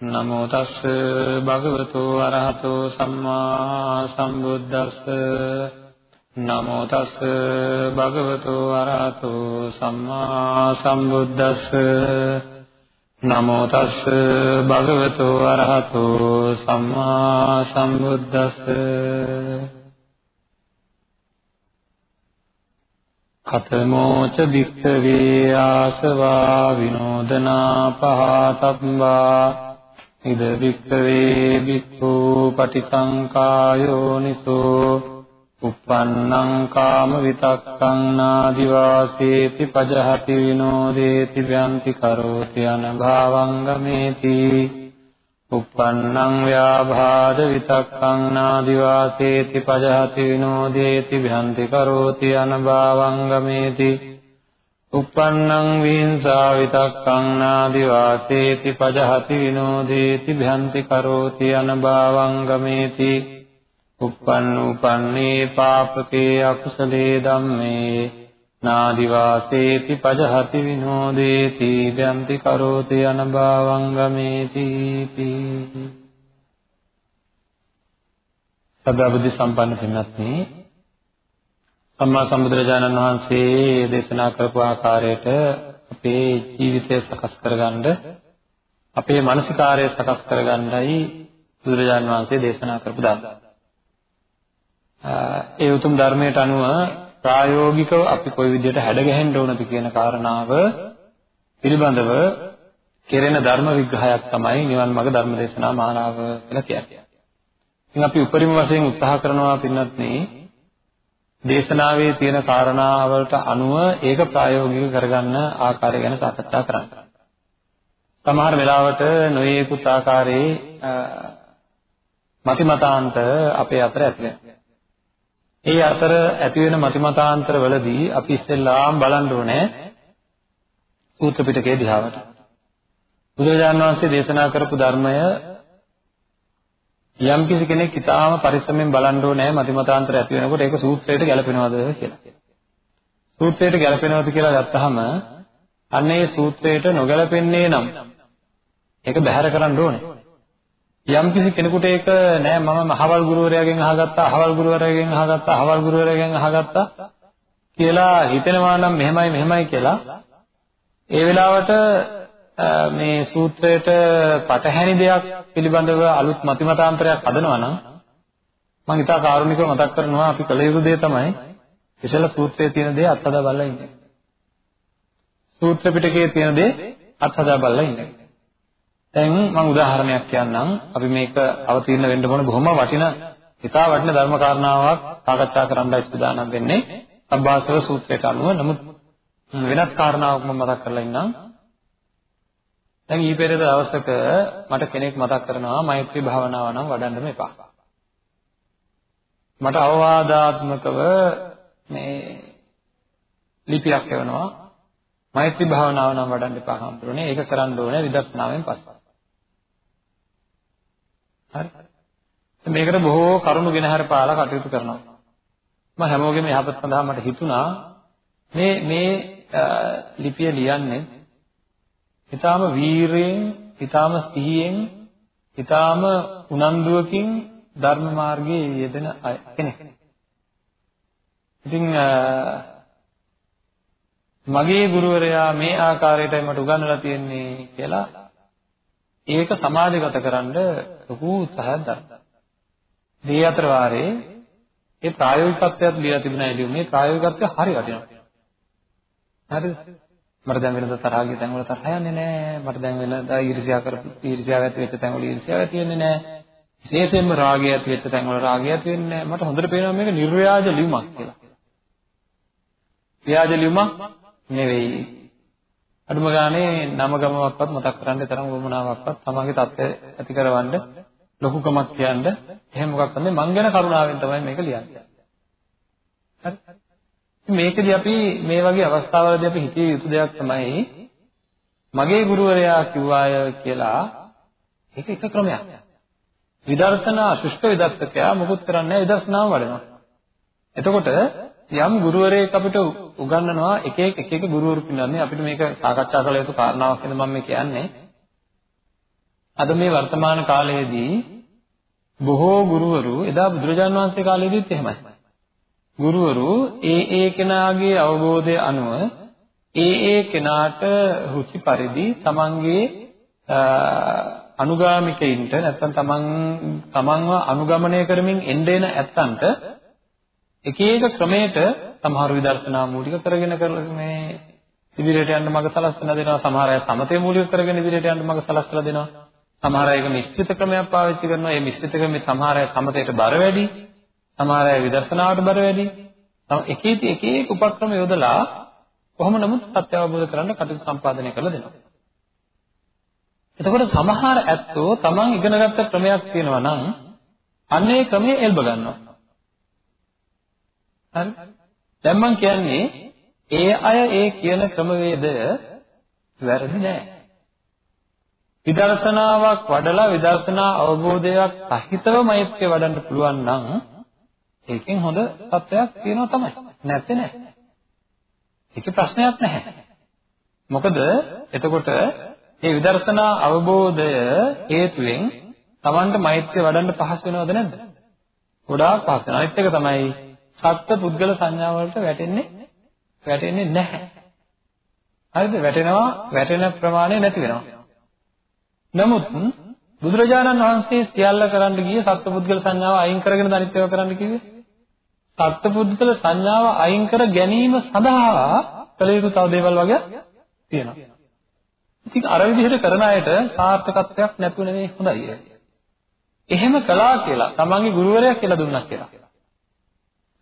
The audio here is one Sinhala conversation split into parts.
නමෝ තස් භගවතු අරහතෝ සම්මා සම්බුද්දස්ස. නමෝ තස් භගවතු අරහතෝ සම්මා සම්බුද්දස්ස. නමෝ තස් භගවතු අරහතෝ සම්මා සම්බුද්දස්ස. කතමෝච භික්ඛවේ ආසවා විනෝදනා පහතබ්බා. ඉද භික්ඛවේ භික්ඛු පටිසංකායෝ නිසෝ uppannං කාම විතක්කං නාදිවාසේති පජහති විනෝදේති ව්‍යන්ති කරෝති අනභාවංගමේති uppannං ව්‍යාභාද විතක්කං නාදිවාසේති පජහති විනෝදේති භ්‍යන්ති කරෝති අනභාවංගමේති uppannං විහිංසා විතක්කං නාදිවාසේති පජහති විනෝදේති භ්‍යන්ති කරෝති අනභාවංගමේති. uppannූපන්නේ පාපකේ අකුසලේ ධම්මේ. නාදිවාසේති පජහති විනෝදේති බ්‍යන්ති කරෝති අනභවං ගමේති සදාබුද්ධ සම්පන්න පින්වත්නි සම්මා සම්බුදුරජාණන් වහන්සේ දේශනා කරපු ආකාරයට අපේ ජීවිතය සකස් කරගන්න අපේ මානසිකාරය සකස් කරගන්නයි බුදුරජාණන් වහන්සේ දේශනා කරපු ධර්ම. ඒ උතුම් ධර්මයට අනුව ප්‍රායෝගිකව අපි කොයි විදිහට හැඩගැහෙන්න ඕනද කියන කාරණාව පිළිබඳව කෙරෙන ධර්ම විග්‍රහයක් තමයි නිවන් මාර්ග ධර්ම දේශනා මාලාව කියලා කියන්නේ. ඉතින් අපි උපරිම වශයෙන් උත්සාහ කරනවා පින්නත් දේශනාවේ තියෙන කාරණාවලට අනුව ඒක ප්‍රායෝගික කරගන්න ආකාරය ගැන සාකච්ඡා කරන්න. සමහර වෙලාවට නොයේකුත් ආකාරයේ මතිමතාන්ත අපේ අතර ඇති වෙනවා. ඒ අතර ඇති වෙන මතිමතාන්තර වලදී අපි ඉස්සෙල්ලාම බලන්න ඕනේ සූත්‍ර පිටකයේ දිහාවට. බුදුරජාණන් වහන්සේ දේශනා කරපු ධර්මය යම් කිසි කෙනෙක් ඊටාම පරිස්සමෙන් බලන්න ඕනේ මතිමතාන්තර ඇති වෙනකොට ඒක සූත්‍රයට ගැලපෙනවද කියලා. සූත්‍රයට ගැලපෙනවද කියලා ගත්තාම අන්න ඒ සූත්‍රයට නොගැලපෙන්නේ නම් ඒක බැහැර කරන්න ඕනේ. යම් කිසි කෙනෙකුට ඒක නෑ මම මහවල් ගුරුවරයාගෙන් අහගත්තා අහවල් ගුරුවරයාගෙන් අහගත්තා අහවල් ගුරුවරයාගෙන් අහගත්තා කියලා හිතෙනවා නම් මෙහෙමයි මෙහෙමයි කියලා ඒ වෙලාවට මේ සූත්‍රයට පටහැනි දෙයක් පිළිබඳව අලුත් මතිමතාන්තරයක් හදනවා නම් මම ඉතා කාරුණිකව මතක් කරනවා අපි කළ යුතු දේ තමයි ඉතල සූත්‍රයේ තියෙන දේ අත්හදා බලලා ඉන්නේ. සූත්‍ර පිටකයේ තියෙන දේ අත්හදා බලලා ඉන්නේ. දැන් මම උදාහරණයක් කියන්නම්. අපි මේක අවතීර්ණ වෙන්න ඕන බොහොම වටින හිතා වටින ධර්ම කාරණාවක් සාකච්ඡා කරන්නයි සූදානම් වෙන්නේ. සබ්බාසව සූත්‍රයට අනුව. නමුත් වෙනත් කාරණාවක් මම මතක් කරලා ඉන්නම්. දැන් ඊ පෙරේද දවසක මට කෙනෙක් මතක් කරනවා මෛත්‍රී භාවනාව නම් වඩන්නම එපා. මට අවවාදාත්මකව මේ ලිපියක් එවනවා මෛත්‍රී භාවනාව නම් වඩන්න එපා හම්බුනේ. ඒක කරන්න ඕනේ විදර්ශනාවෙන් පස්සේ. හරි. මේකට බොහෝ කරුණු ගෙන හර පාලා කටයුතු කරනවා. මම හැමෝගෙම යහපත් සඳහා මට හිතුණා මේ මේ ලිපිය ලියන්නේ ඊටාම වීරයෙන්, ඊටාම සිහියෙන්, ඊටාම උනන්දුවකින් ධර්ම මාර්ගයේ යෙදෙන කෙනෙක්. ඉතින් මගේ ගුරුවරයා මේ ආකාරයටයි මට උගන්වලා තියෙන්නේ කියලා ඒක සමාජගත කරන්න ලොකු උත්සාහයක් දරනවා. මේ අතර වාරේ ඒ ප්‍රායෝගිකත්වයක් ලියලා තිබුණා එළිය මේ ප්‍රායෝගිකත්වය හරි වටිනවා. හරිද? මට දැන් වෙනද තරහා ගිය තැන් වල තරහ යන්නේ නැහැ. මට දැන් වෙනද ඊර්ෂ්‍යා කරපු ඊර්ෂ්‍යාව ඇති වෙච්ච තැන් වල ඊර්ෂ්‍යාව ඇති වෙන්නේ නැහැ. විශේෂයෙන්ම රාගය ඇති වෙච්ච තැන් වල රාගය ඇති වෙන්නේ නැහැ. මට හොඳට පේනවා මේක නිර්ව්‍යාජ ලියුමක් කියලා. ව්‍යාජ ලියුමක් නෙවෙයි. අඩුම ගානේ නම ගමවක්වත් මතක් කරන්න තරම් වමනාවක්වත් තමන්ගේ தත්ත්වය ඇති කරවන්න ලොකුකමක් කියන්න එහෙම මොකක්ද මං ගැන කරුණාවෙන් තමයි මේක ලියන්නේ. හරි. මේකදී අපි මේ වගේ අවස්ථාවලදී අපි හිතිය යුතු දෙයක් තමයි මගේ ගුරුවරයා කිව්වාය කියලා ඒක එක ක්‍රමයක්. විදර්ශනා ශුෂ්ක විදර්ශකයා මොකුත් කරන්නේ නැහැ විදර්ශනාව වඩනවා. එතකොට යම් ගුරුවරයෙක් අපිට උගන්වනවා එක එක එක එක ගුරුවරු පින්නන්නේ අපිට මේක සාකච්ඡා කළ යුතු කාරණාවක් නේද මම මේ කියන්නේ. අද මේ වර්තමාන කාලයේදී බොහෝ ගුරුවරු එදා බුදුරජාණන් වහන්සේ කාලේදීත් එහෙමයි. ගුරුවරු ඒ ඒ කෙනාගේ අවබෝධය අනුව ඒ ඒ කෙනාට රුචි පරිදි තමන්ගේ අනුගාමිකයින්ට නැත්නම් තමන් තමන්ව අනුගමනය කරමින් එන්න එන ඇත්තන්ට එක එක ක්‍රමයකට සමහර විදර්ශනා මූලික කරගෙන මේ ඉදිරියට යන්න මඟ සලස්වලා දෙනවා. සමහර අය සමතේ මූලික කරගෙන ඉදිරියට යන්න මඟ සලස්වලා දෙනවා. සමහර අය මිශ්‍රිත ක්‍රමයක් පාවිච්චි කරනවා. ඒ මිශ්‍රිත ක්‍රමේ සමහර අය සමතේට බර වැඩි. සමහර අය විදර්ශනාවට බර වැඩි. එක එක එක එක උපක්‍රම යොදලා කොහොම නමුත් සත්‍ය අවබෝධ කරගන්න කටයුතු සම්පාදනය කරලා දෙනවා. එතකොට සමහර ඇත්තෝ තමන් ඉගෙනගත්ත ක්‍රමයක් තියෙනවා නම් අන්නේ ක්‍රමයේ එල්බ ගන්නවා. හරි? දැන් මම කියන්නේ ඒ අය ඒ කියන ක්‍රමවේදය වැරදි නෑ. විදර්ශනාවක් වඩලා විදර්ශනා අවබෝධයක් සහිතව මෛත්‍රිය වඩන්න පුළුවන් නම් ඒකෙන් හොඳ තත්ත්වයක් තියෙනවා තමයි. නැත්te නෑ. ඒකේ ප්‍රශ්නයක් නැහැ. මොකද එතකොට මේ විදර්ශනා අවබෝධය හේතුවෙන් Tamanට මෛත්‍රිය වඩන්න පහසු වෙනවද නැද්ද? ගොඩාක් පහසු වෙනවා. අනිත් එක තමයි සත්ත්ව පුද්ගල සංඥා වලට වැටෙන්නේ වැටෙන්නේ නැහැ. හරිද? වැටෙනවා වැටෙන ප්‍රමාණය නැති වෙනවා. නමුත් බුදුරජාණන් වහන්සේ සියල්ල කරන්න ගියේ සත්පුද්ගල සංඥාව අයින් කරගෙන අනිත් ඒවා කරන්න කිව්වේ. සත්පුද්ගල සංඥාව අයින් කර ගැනීම සඳහා කළ යුතු තව දේවල් වගේ තියෙනවා. ඉතින් අර විදිහට කරන අයට සාර්ථකත්වයක් නැතුව නෙවෙයි හොඳයි. එහෙම කළා කියලා තමන්ගේ ගුරුවරයා කියලා දුන්නා කියලා.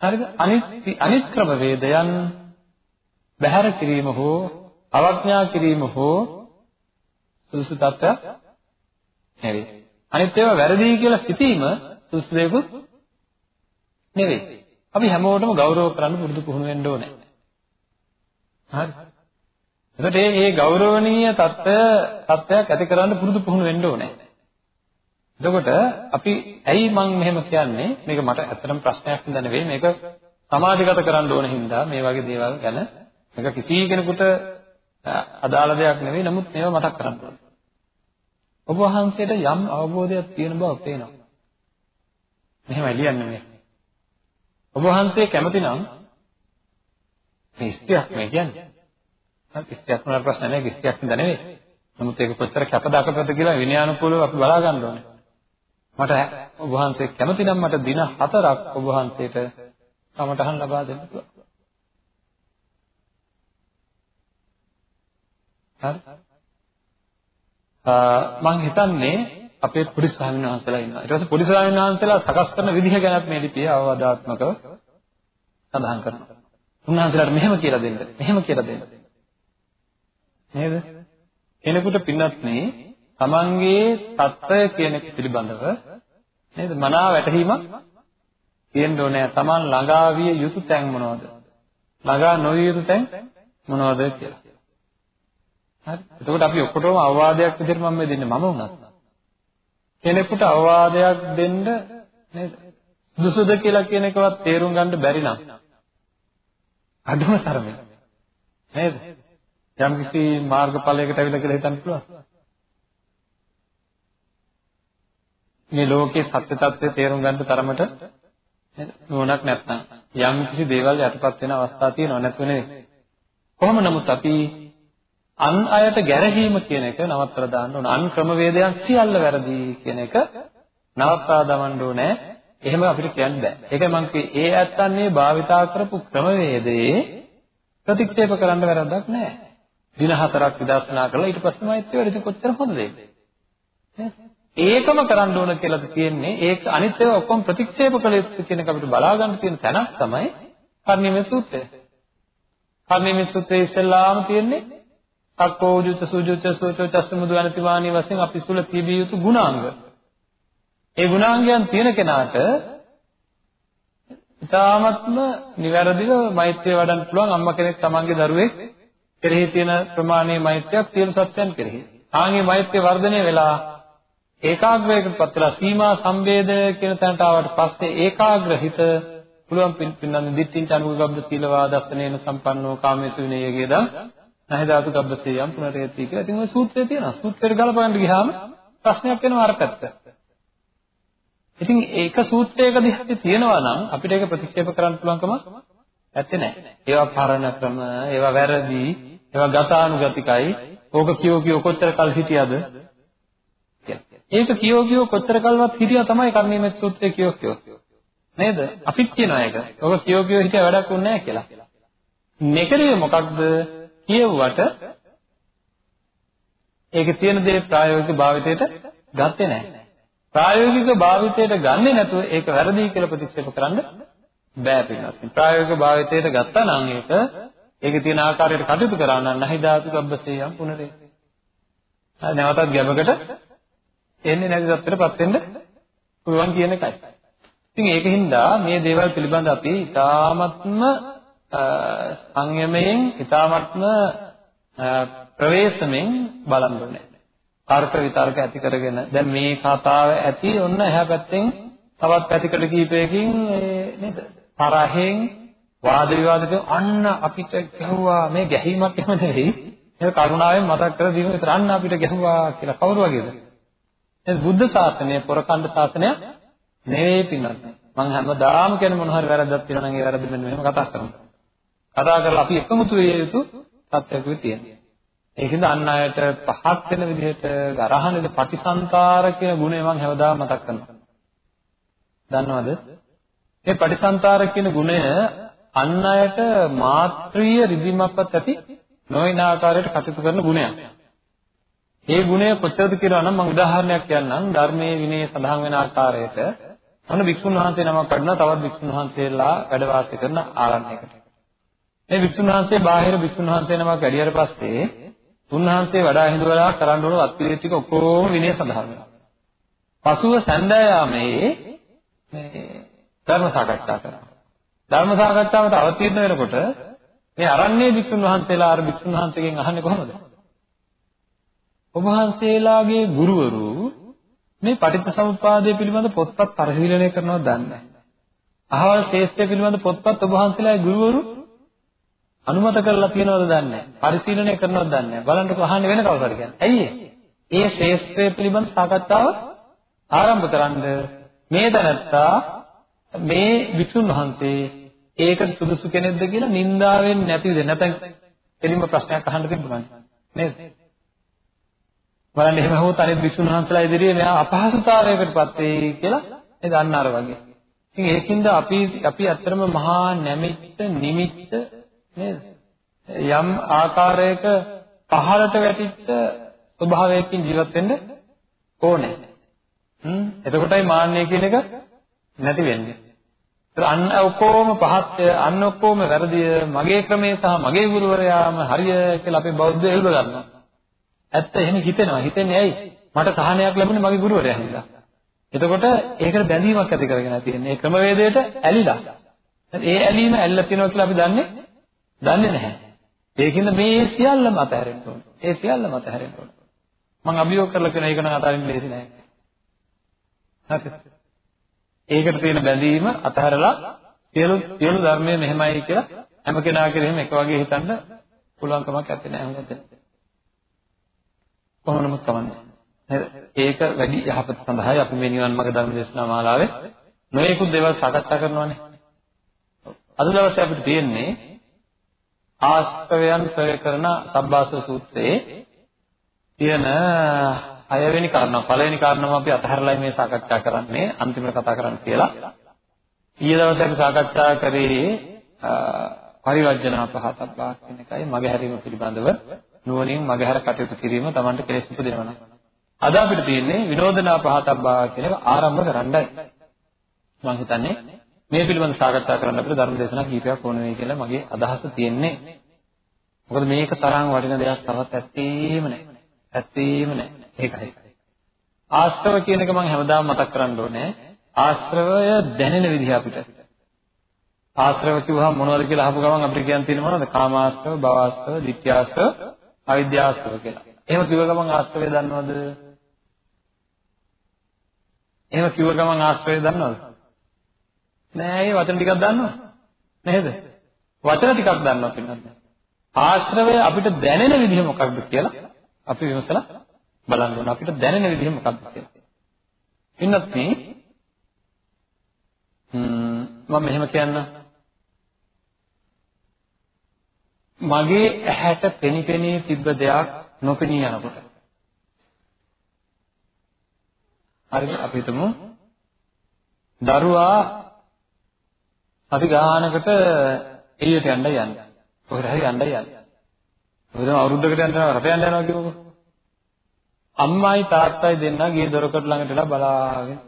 හරිද? අනිත් අනිත් ක්‍රම වේදයන් බහැර කිරීම හෝ අවඥා කිරීම හෝ සුදුසු තත්ත්වයක් නෙවෙයි. අනිත් ඒවා වැරදි කියලා සිතීම සුදුසු දෙයක්වත් නෙවෙයි. අපි හැමෝටම ගෞරව කරන්න පුරුදු පුහුණු වෙන්න ඕනේ. හරි. එතකොට මේ මේ ගෞරවණීය தত্ত্বය தত্ত্বයක් ඇති කරන්න පුරුදු පුහුණු වෙන්න ඕනේ. එතකොට අපි ඇයි මම මෙහෙම කියන්නේ මේක මට ඇත්තටම ප්‍රශ්නයක් නද නෙවෙයි මේක සමාජගත කරන්න ඕන හින්දා මේ වගේ දේවල් ගැන මේක කිසි කෙනෙකුට අදාළ දෙයක් නෙවෙයි නමුත් මේව මතක් කරන්න ඕන. ඔබ වහන්සේට යම් අවබෝධයක් තියෙන බව පේනවා. මෙහෙමයි ලියන්නේ මේ. ඔබ වහන්සේ කැමති නම් මේ ස්ත්‍රියක් මේ කියන්නේ. හරි ස්ත්‍රියක් නර ප්‍රශ්න නැහැ ස්ත්‍රියක් නේද නෙවෙයි. නමුත් ඒක කොච්චර කැපද අකපද කියලා විනයානුකූලව අපි බලා ගන්න ඕනේ. මට ඔබ වහන්සේ කැමති නම් මට දින 4ක් ඔබ වහන්සේට කමටහන් ලබා දෙන්න පුළුවන්. හරි. මම හිතන්නේ අපේ පොඩි ස්වාමීන් වහන්සේලා ඉන්නවා. ඊට පස්සේ පොඩි ස්වාමීන් වහන්සේලා සකස් කරන විදිහ ගැනත් මේ ලිපිය අවවාදාත්මකව සඳහන් කරනවා. උන්වහන්සේලාට මෙහෙම කියලා දෙන්න, මෙහෙම කියලා දෙන්න. නේද? එනකොට පින්නත් මේ තමන්ගේ தত্ত্বය කියන එක පිළිබඳව නේද? මනාව වැටහීමක් තියෙන්න ඕනේ. තමන් ළඟා විය යුතු තැන් මොනවද? ළඟා නොවිය යුතු තැන් මොනවද කියලා. හරි. එතකොට අපි ඔක්කොටම අවවාදයක් විදිහට මම මේ දෙන්නේ මම උනත්. කෙනෙකුට අවවාදයක් දෙන්න නේද? දුසුද කියලා කියන එකවත් තේරුම් ගන්න බැරි නම් අඩුම තරමේ නේද? යම් කිසි මාර්ගඵලයකට අවිලා කියලා හිතන්න පුළුවන්. මේ ලෝකේ සත්‍ය తත්වය තේරුම් ගන්න තරමට නුවණක් නැත්නම් යම් කිසි දේවල් යටපත් වෙන අවස්ථා තියෙනව නැත්නම් නෙවෙයි. කොහොම නමුත් අපි අන් අයට ගැරහීම කියන එක නවත්තලා දාන්න ඕන. අන් ක්‍රමවේදයන් සියල්ල වැරදි කියන එක නවත්තා දමන්න ඕනේ. එහෙම අපිට කියන්න බෑ. ඒකයි මම කිව්වේ ඒ ඇත්තන්නේ භාවිතා කරපු ක්‍රමවේදයේ ප්‍රතික්ෂේප කරන්න වැරද්දක් නැහැ. දින හතරක් විදර්ශනා කරලා ඊට පස්සේ මෛත්‍රිය වැඩි කොච්චර හොඳද ඒකම කරන්න ඕන කියලාද තියෙන්නේ ඒක අනිත් ඒවා ඔක්කොම ප්‍රතික්ෂේප කළ යුතු කියන එක අපිට බලා ගන්න තියෙන තැනක් තමයි කර්ණීය සූත්‍රය. කර්ණීය සූත්‍රයේ ඉස්සෙල්ලාම තියෙන්නේ අක්කෝ උජුත සුජුත සෝචෝ චස්මුදු අනතිවාණී වශයෙන් අපි තුල තිබිය යුතු ගුණාංග. ඒ ගුණාංගයන් තියෙන කෙනාට ඉතාමත්ම නිවැරදිව මෛත්‍රිය වඩන්න පුළුවන් අම්මා කෙනෙක් තමන්ගේ දරුවෙක් කෙරෙහි තියෙන ප්‍රමාණයේ මෛත්‍රියක් සියලු සත්‍යයන් කෙරෙහි. ආන්ගේ මෛත්‍රිය වර්ධනය වෙලා ඒකාග්‍රයකටපත් වෙලා සීමා සම්වේද කියන තැනට ආවට පස්සේ ඒකාග්‍ර හිත පුළුවන් පින්නන්නේ දිට්ඨිං චනුගබ්බ සීලවා දස්සනේන සම්පන්නෝ කාමේසු විනයයේදා නැහැ ධාතු ගබ්බසේයම් පුනරේති කියලා. ඉතින් ওই සූත්‍රය තියෙනවා. සූත්‍රයට ගලපන්න ගියාම ප්‍රශ්නයක් එනවා අර පැත්ත. ඉතින් ඒක සූත්‍රයක දිහා තියෙනවා නම් අපිට ඒක ප්‍රතික්ෂේප කරන්න පුළුවන්කම නැත්තේ නෑ. ඒවා පරණ ක්‍රම, ඒවා වැරදි, ඒවා ගතානුගතිකයි. ඕක කියෝ කියෝ කොච්චර කල් හිටියද? ඒක කියෝ කියෝ කොච්චර කල්වත් හිටියා තමයි කර්ණීයමෙත් සූත්‍රය කියෝ කියෝ. නේද? අපිත් කියනවා ඒක. ඕක කියෝ කියෝ හිටියා වැඩක් උන්නේ නැහැ කියලා. මෙකරිය මොකක්ද? කියවුවට ඒකේ තියෙන දේ ප්‍රායෝගික භාවිතයට ගත්තේ නැහැ. ප්‍රායෝගික භාවිතයට ගන්නේ නැතුව ඒක වැරදි කියලා ප්‍රතික්ෂේප කරන්න බෑ පින්වත්. ප්‍රායෝගික භාවිතයට ගත්තා නම් ඒක ඒකේ තියෙන ආකාරයට කටයුතු කරා නම් නැහි ධාතු ගබ්බසේයම් පුනරේ. හරි නැවතත් ගැබකට එන්නේ නැති තත්ත්වයටපත් වෙන්න පුළුවන් කියන එකයි. ඉතින් ඒකින්ද මේ දේවල් පිළිබඳ අපි ඊ타ත්ම සංයමයෙන් ඊ타ත්ම ප්‍රවේශමෙන් බලන්න ඕනේ. තර්ක විතර්ක ඇති කරගෙන. දැන් මේ කතාව ඇති ඔන්න එහා පැත්තෙන් තවත් පැතිකඩ කීපයකින් නේද? තරහෙන් වාද විවාදක අන්න අපිට ගැහුවා. මේ ගැහීමක් එහෙම නෙවෙයි. ඒක කරුණාවෙන් මතක් කර දීම විතර අන්න අපිට ගැහුවා කියලා කවුරු වගේද? එහෙනම් බුද්ධ ශාසනය පොරකණ්ඩ ශාසනය නෙවෙයි පින්නත්. මම හැමදාම කියන්නේ මොන හරි වැරද්දක් තියෙනවා නම් ඒ වැරද්ද මෙන්න මෙහෙම කතා කරනවා. කතා කරලා අපි එකමුතු විය යුතු තත්ත්වයක තියෙනවා ඒකෙන්ද අන් අයට පහත් වෙන විදිහට ගරහනේද පටිසන්තර කියන ගුණය මම හැමදාම මතක් කරනවා. දන්නවද? මේ පටිසන්තර කියන ගුණය අන් අයට මාත්‍රීය රිදීමක්වත් ඇති නොවන ආකාරයට කටයුතු කරන ගුණයක්. ඒ ගුණය කොච්චරද කියලා නම් මම උදාහරණයක් කියන්නම් ධර්මයේ විනය සඳහන් වෙන ආකාරයට අන්න වික්ෂුන් වහන්සේ නමක් වඩනවා තවත් වික්ෂුන් වහන්සේලා වැඩ වාසය කරන ආරණ්‍යයකට. මේ වික්ෂුන් වහන්සේ බාහිර වික්ෂුන් වහන්සේ නමක් වැඩියට පස්සේ උන්වහන්සේ වඩා හිඳවලා කරන්න ඕන වත්පිළිවෙත් ටික ඔක්කොම විනය සඳහන් වෙනවා. පසුව සඳයාමේ මේ ධර්ම සාකච්ඡා කරනවා. ධර්ම සාකච්ඡාවට අවතීර්ණ වෙනකොට මේ අරණ්‍ය භික්ෂුන් වහන්සේලා අර භික්ෂුන් වහන්සේගෙන් අහන්නේ කොහොමද? ඔබ වහන්සේලාගේ ගුරුවරු මේ පටිච්චසමුප්පාදය පිළිබඳ පොත්පත් පරිශීලනය කරනවද දන්නේ නැහැ. අහවල් ශේෂ්ත්‍රය පිළිබඳ පොත්පත් ඔබ වහන්සේලාගේ ගුරුවරු අනුමත කරලා තියනවද දන්නේ නැහැ. පරිශීලනය කරනවද දන්නේ නැහැ. බලන්නකො අහන්නේ වෙන කවුරුහරි කියන්නේ. ඇයි ඒ ශ්‍රේෂ්ඨය පිළිබඳ සාකච්ඡාව ආරම්භ කරන්න මේ දැනත්තා මේ විසුන් වහන්සේ ඒකට සුදුසු කෙනෙක්ද කියලා නින්දාවෙන් නැති විදිහ නැත්නම් එලිම ප්‍රශ්නයක් අහන්න තිබුණා නේද? බලන්න එහෙම හොත් අනිත් විසුන් වහන්සේලා ඉදිරියේ මෙයා අපහසුතාවයකටපත් වෙයි කියලා නේද අන්න අර වගේ. ඉතින් ඒකින්ද අපි අපි ඇත්තටම මහා නැමිත්ත නිමිත්ත නේද? යම් ආකාරයක පහළට වැටිච්ච ස්වභාවයකින් ජීවත් වෙන්න ඕනේ. හ්ම් එතකොටයි මාන්නය කියන එක නැති වෙන්නේ. ඒත් අන්න ඔක්කොම පහත් අන්න ඔක්කොම වැරදිය මගේ ක්‍රමය සහ මගේ ගුරුවරයාම හරිය කියලා අපේ බෞද්ධය එල්ල ගන්නවා. ඇත්ත එහෙම හිතෙනවා. හිතන්නේ ඇයි? මට සහනයක් ලැබුණේ මගේ ගුරුවරයා හින්දා. එතකොට ඒකට බැඳීමක් ඇති කරගෙන තියෙන්නේ. ඒ ක්‍රමවේදයට ඇලිලා. ඒ ඇලීම ඇල්ලලා තියෙනවා කියලා අපි දන්නේ දන්නේ නැහැ. ඒකින්ද මේ සියල්ලම අතහැරෙන්න ඕනේ. ඒ සියල්ලම අතහැරෙන්න ඕනේ. මම අභියෝග කරලා කියන එක නම් අතහරින්න ලේසි නෑ. හරිද? ඒකට තියෙන බැඳීම අතහැරලා සියලු සියලු ධර්මයේ මෙහෙමයි කියලා හැම කෙනා කෙරෙහිම එක වගේ හිතන්න පුළුවන් කමක් නැත්තේ නෑ හොඳට. කොහොමනම කවන්නේ. ඒක වැඩි යහපත සඳහායි අපි මේ නිවන් මාර්ග ධර්ම දේශනා මාලාවේ නොයෙකුත් දේවල් සාකච්ඡා කරනවානේ. අද දවසේ අපිට තියෙන්නේ ආශ්‍රවයන් සොය කරන සබ්බාස සූත්‍රයේ තියෙන හයවෙනි කාරණා පළවෙනි කාරණාව අපි අතහැරලා මේ සාකච්ඡා කරන්නේ අන්තිමට කතා කරන්න කියලා. ඊයේ දවසේ අපි සාකච්ඡා කරේ පරිවර්ජනා පහතබ්බා කියන එකයි මගහැරීම පිළිබඳව නුවණින් මගහැර කටයුතු කිරීම Tamanට කෙලෙස් උපදිනවා. අද අපිට තියෙන්නේ විනෝදනා පහතබ්බා කියන එක ආරම්භ කරන්නයි. මම හිතන්නේ මේ පිළිබඳව සාකච්ඡා කරන්න අපිට ධර්ම දේශනා කීපයක් ඕන වෙයි කියලා මගේ අදහස තියෙන්නේ. මොකද මේක තරම් වටින දෙයක් තවත් ඇත්තේම නැහැ. ඇත්තේම නැහැ. ඒකයි. ආශ්‍රව කියන එක මම හැමදාම මතක් කරන්න ඕනේ. ආශ්‍රවය දැනෙන විදිහ අපිට. ආශ්‍රව කිව්වහම මොනවද කියලා අහපු ගමන් අපිට කියන්න තියෙන මොනවද? කාමාශ්‍රව, භවආශ්‍රව, ditthyaශ්‍රව, අවිද්‍යාශ්‍රව කියලා. එහෙම කිව්ව ගමන් ආශ්‍රවය දන්නවද? එහෙම කිව්ව ගමන් ආශ්‍රවය දන්නවද? නෑ ඒ වචන ටිකක් දන්නවද? නේද? වචන ටිකක් දන්නවා පින්නත්. ආශ්‍රවය අපිට දැනෙන විදිහ මොකක්ද කියලා අපි විමසලා බලන්න ඕන. අපිට දැනෙන විදිහ මොකක්ද කියලා. පින්නත් මේ මම මෙහෙම කියන්න මගේ ඇහැට පෙනිපෙනී තිබ්බ දෙයක් නොපෙනී යනකොට හරිද අපි හිතමු දරුවා අපි ගානකට එළියට යන්න යන්නේ කොහෙද හරි යන්න යන්නේ මොකද අවුරුද්දකට යනවා රට යන්න යනවා කියමුකෝ අම්මයි තාත්තයි දෙන්න ගේ දොරකඩ ළඟට වෙලා බලාගෙන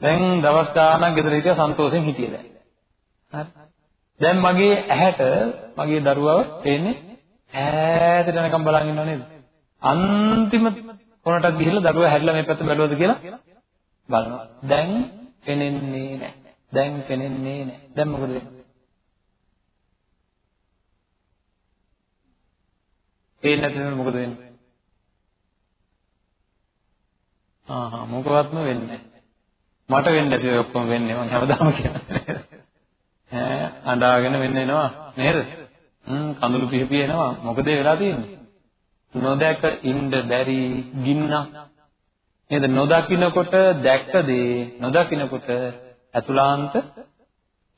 දැන් දවස් ගාණක් ගෙදර හිටියා සන්තෝෂෙන් හිටියේ දැන්. හරි. දැන් මගේ ඇහැට මගේ දරුවව පේන්නේ ඈතට යනකම් බලන් ඉන්නව නේද? අන්තිම කොනටත් ගිහිල්ලා දරුවා හැරිලා මේ පැත්ත බැලුවද කියලා බලනවා. දැන් පෙනෙන්නේ නැහැ. දැන් පෙනෙන්නේ නැහැ. දැන් මොකද වෙන්නේ? පේන්නේ නැතිනම් මොකද වෙන්නේ? ආහා මොකවත්ම වෙන්නේ නැහැ. මට වෙන්නේ නැති ඔය ඔක්කොම වෙන්නේ මම හැමදාම කියන්නේ. ඈ අඬාගෙන වෙන්න එනවා නේද? හ්ම් කඳුළු පිහපිය එනවා. මොකද ඒ වෙලා තියෙන්නේ? නොදැක ඉන්න බැරි ගින්නක්. නේද? නොදකින්නකොට දැක්ක දේ නොදකින්නකොට ඇතුලාන්ත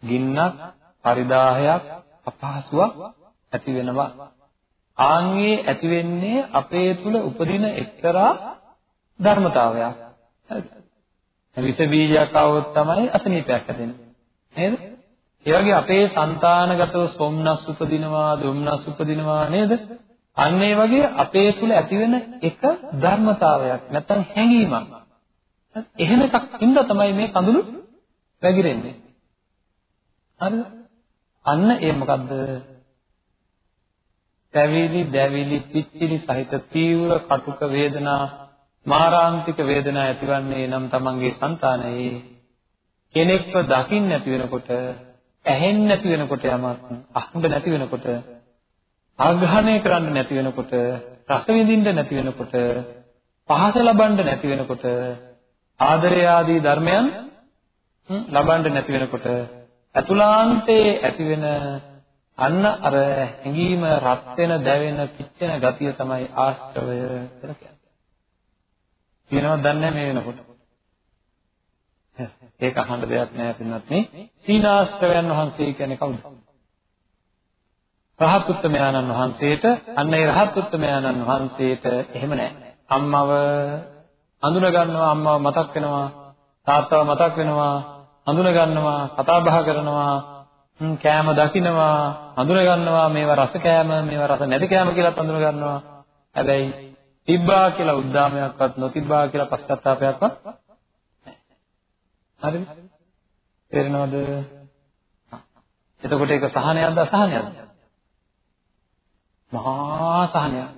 ගින්නක් පරිදාහයක් අපහසුවක් ඇති වෙනවා. ආන්ගේ ඇති වෙන්නේ අපේ තුල උපදින එක්තරා ධර්මතාවයක්. හරිද විස බීජයක් આવොත් තමයි අසනීපයක් ඇතිවෙන්නේ නේද? ඒ වගේ අපේ సంతානගතව සොම්නස් උපදිනවා දුම්නස් උපදිනවා නේද? අන්න ඒ වගේ අපේ තුල ඇතිවෙන එක ධර්මතාවයක් නැත්තම් හැඟීමක්. එහෙම එකක් හින්දා තමයි මේ කඳුළු වැగిරෙන්නේ. හරිද? අන්න ඒ මොකද්ද? දැවිලි දැවිලි පිච්චිලි සහිත තීව්‍ර කටුක වේදනා මාරාන්තික වේදනා ඇතිවන්නේ නම් තමන්ගේ సంతානයේ කෙනෙක්ව දකින්න නැති වෙනකොට ඇහෙන්න නැති වෙනකොට යමක් අහන්න නැති වෙනකොට ආග්‍රහණය කරන්න නැති වෙනකොට රස විඳින්න නැති වෙනකොට පහස ලබන්න නැති වෙනකොට ආදරය ආදී ධර්මයන් ලබන්න නැති වෙනකොට අතුලාන්තයේ ඇතිවෙන අන්න අර හැඟීම රත් වෙන දැවෙන පිච්චෙන ගතිය තමයි ආශ්‍රවය කියලා කියන්නේ කියනවද දන්නේ මේ වෙනකොට. ඒක අහන්න දෙයක් නෑ පින්නත් මේ සීනාස්ත්‍රයන් වහන්සේ කියන්නේ කවුද? රහත් උත්තමයන්න් වහන්සේට අන්න ඒ රහත් උත්තමයන්න් වහන්සේට එහෙම නෑ. අම්මව හඳුන ගන්නවා අම්මව මතක් වෙනවා තාත්තව මතක් වෙනවා හඳුන ගන්නවා කතා බහ කරනවා කෑම දකින්නවා හඳුන ගන්නවා මේවා රස කෑම මේවා රස නැති කෑම කියලා හඳුන ගන්නවා හැබැයි තිබ්බා කියලා උද්දාමයක්වත් නොතිබ්බා කියලා පශ්චාත්තාවයක්වත් හරිද? තේරෙනවද? එතකොට ඒක සහනයක්ද අසහනයක්ද? මහා සහනයක්.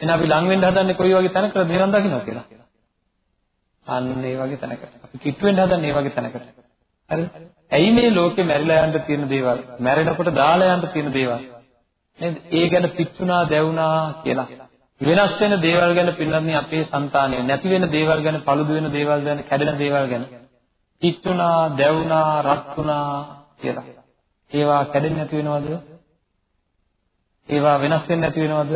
එහෙනම් අපි ලං වෙන්න හදන්නේ කොයි වගේ තැනකටද නිවන් දකින්න කියලා? අන්න ඒ වගේ තැනකට. අපි කිට්ටු වෙන්න හදන්නේ ඒ වගේ තැනකට. හරිද? ඇයි මේ ලෝකේ මැරිලා යන්න තියෙන දේවල්, මැරෙනකොට දාලා යන්න තියෙන දේවල්? නේද? ඒ ගැන පිච්චුණා, දැවුණා කියලා. වෙනස් වෙන දේවල් ගැන පිළිබඳව අපේ సంతානය. නැති වෙන දේවල් ගැන paludu වෙන දේවල් ගැන කැඩෙන දේවල් ගැන. පිච්චුණා දැවුණා රත් වුණා කියලා. ඒවා කැඩෙන්නේ නැති වෙනවද? ඒවා වෙනස් වෙන්නේ නැති වෙනවද?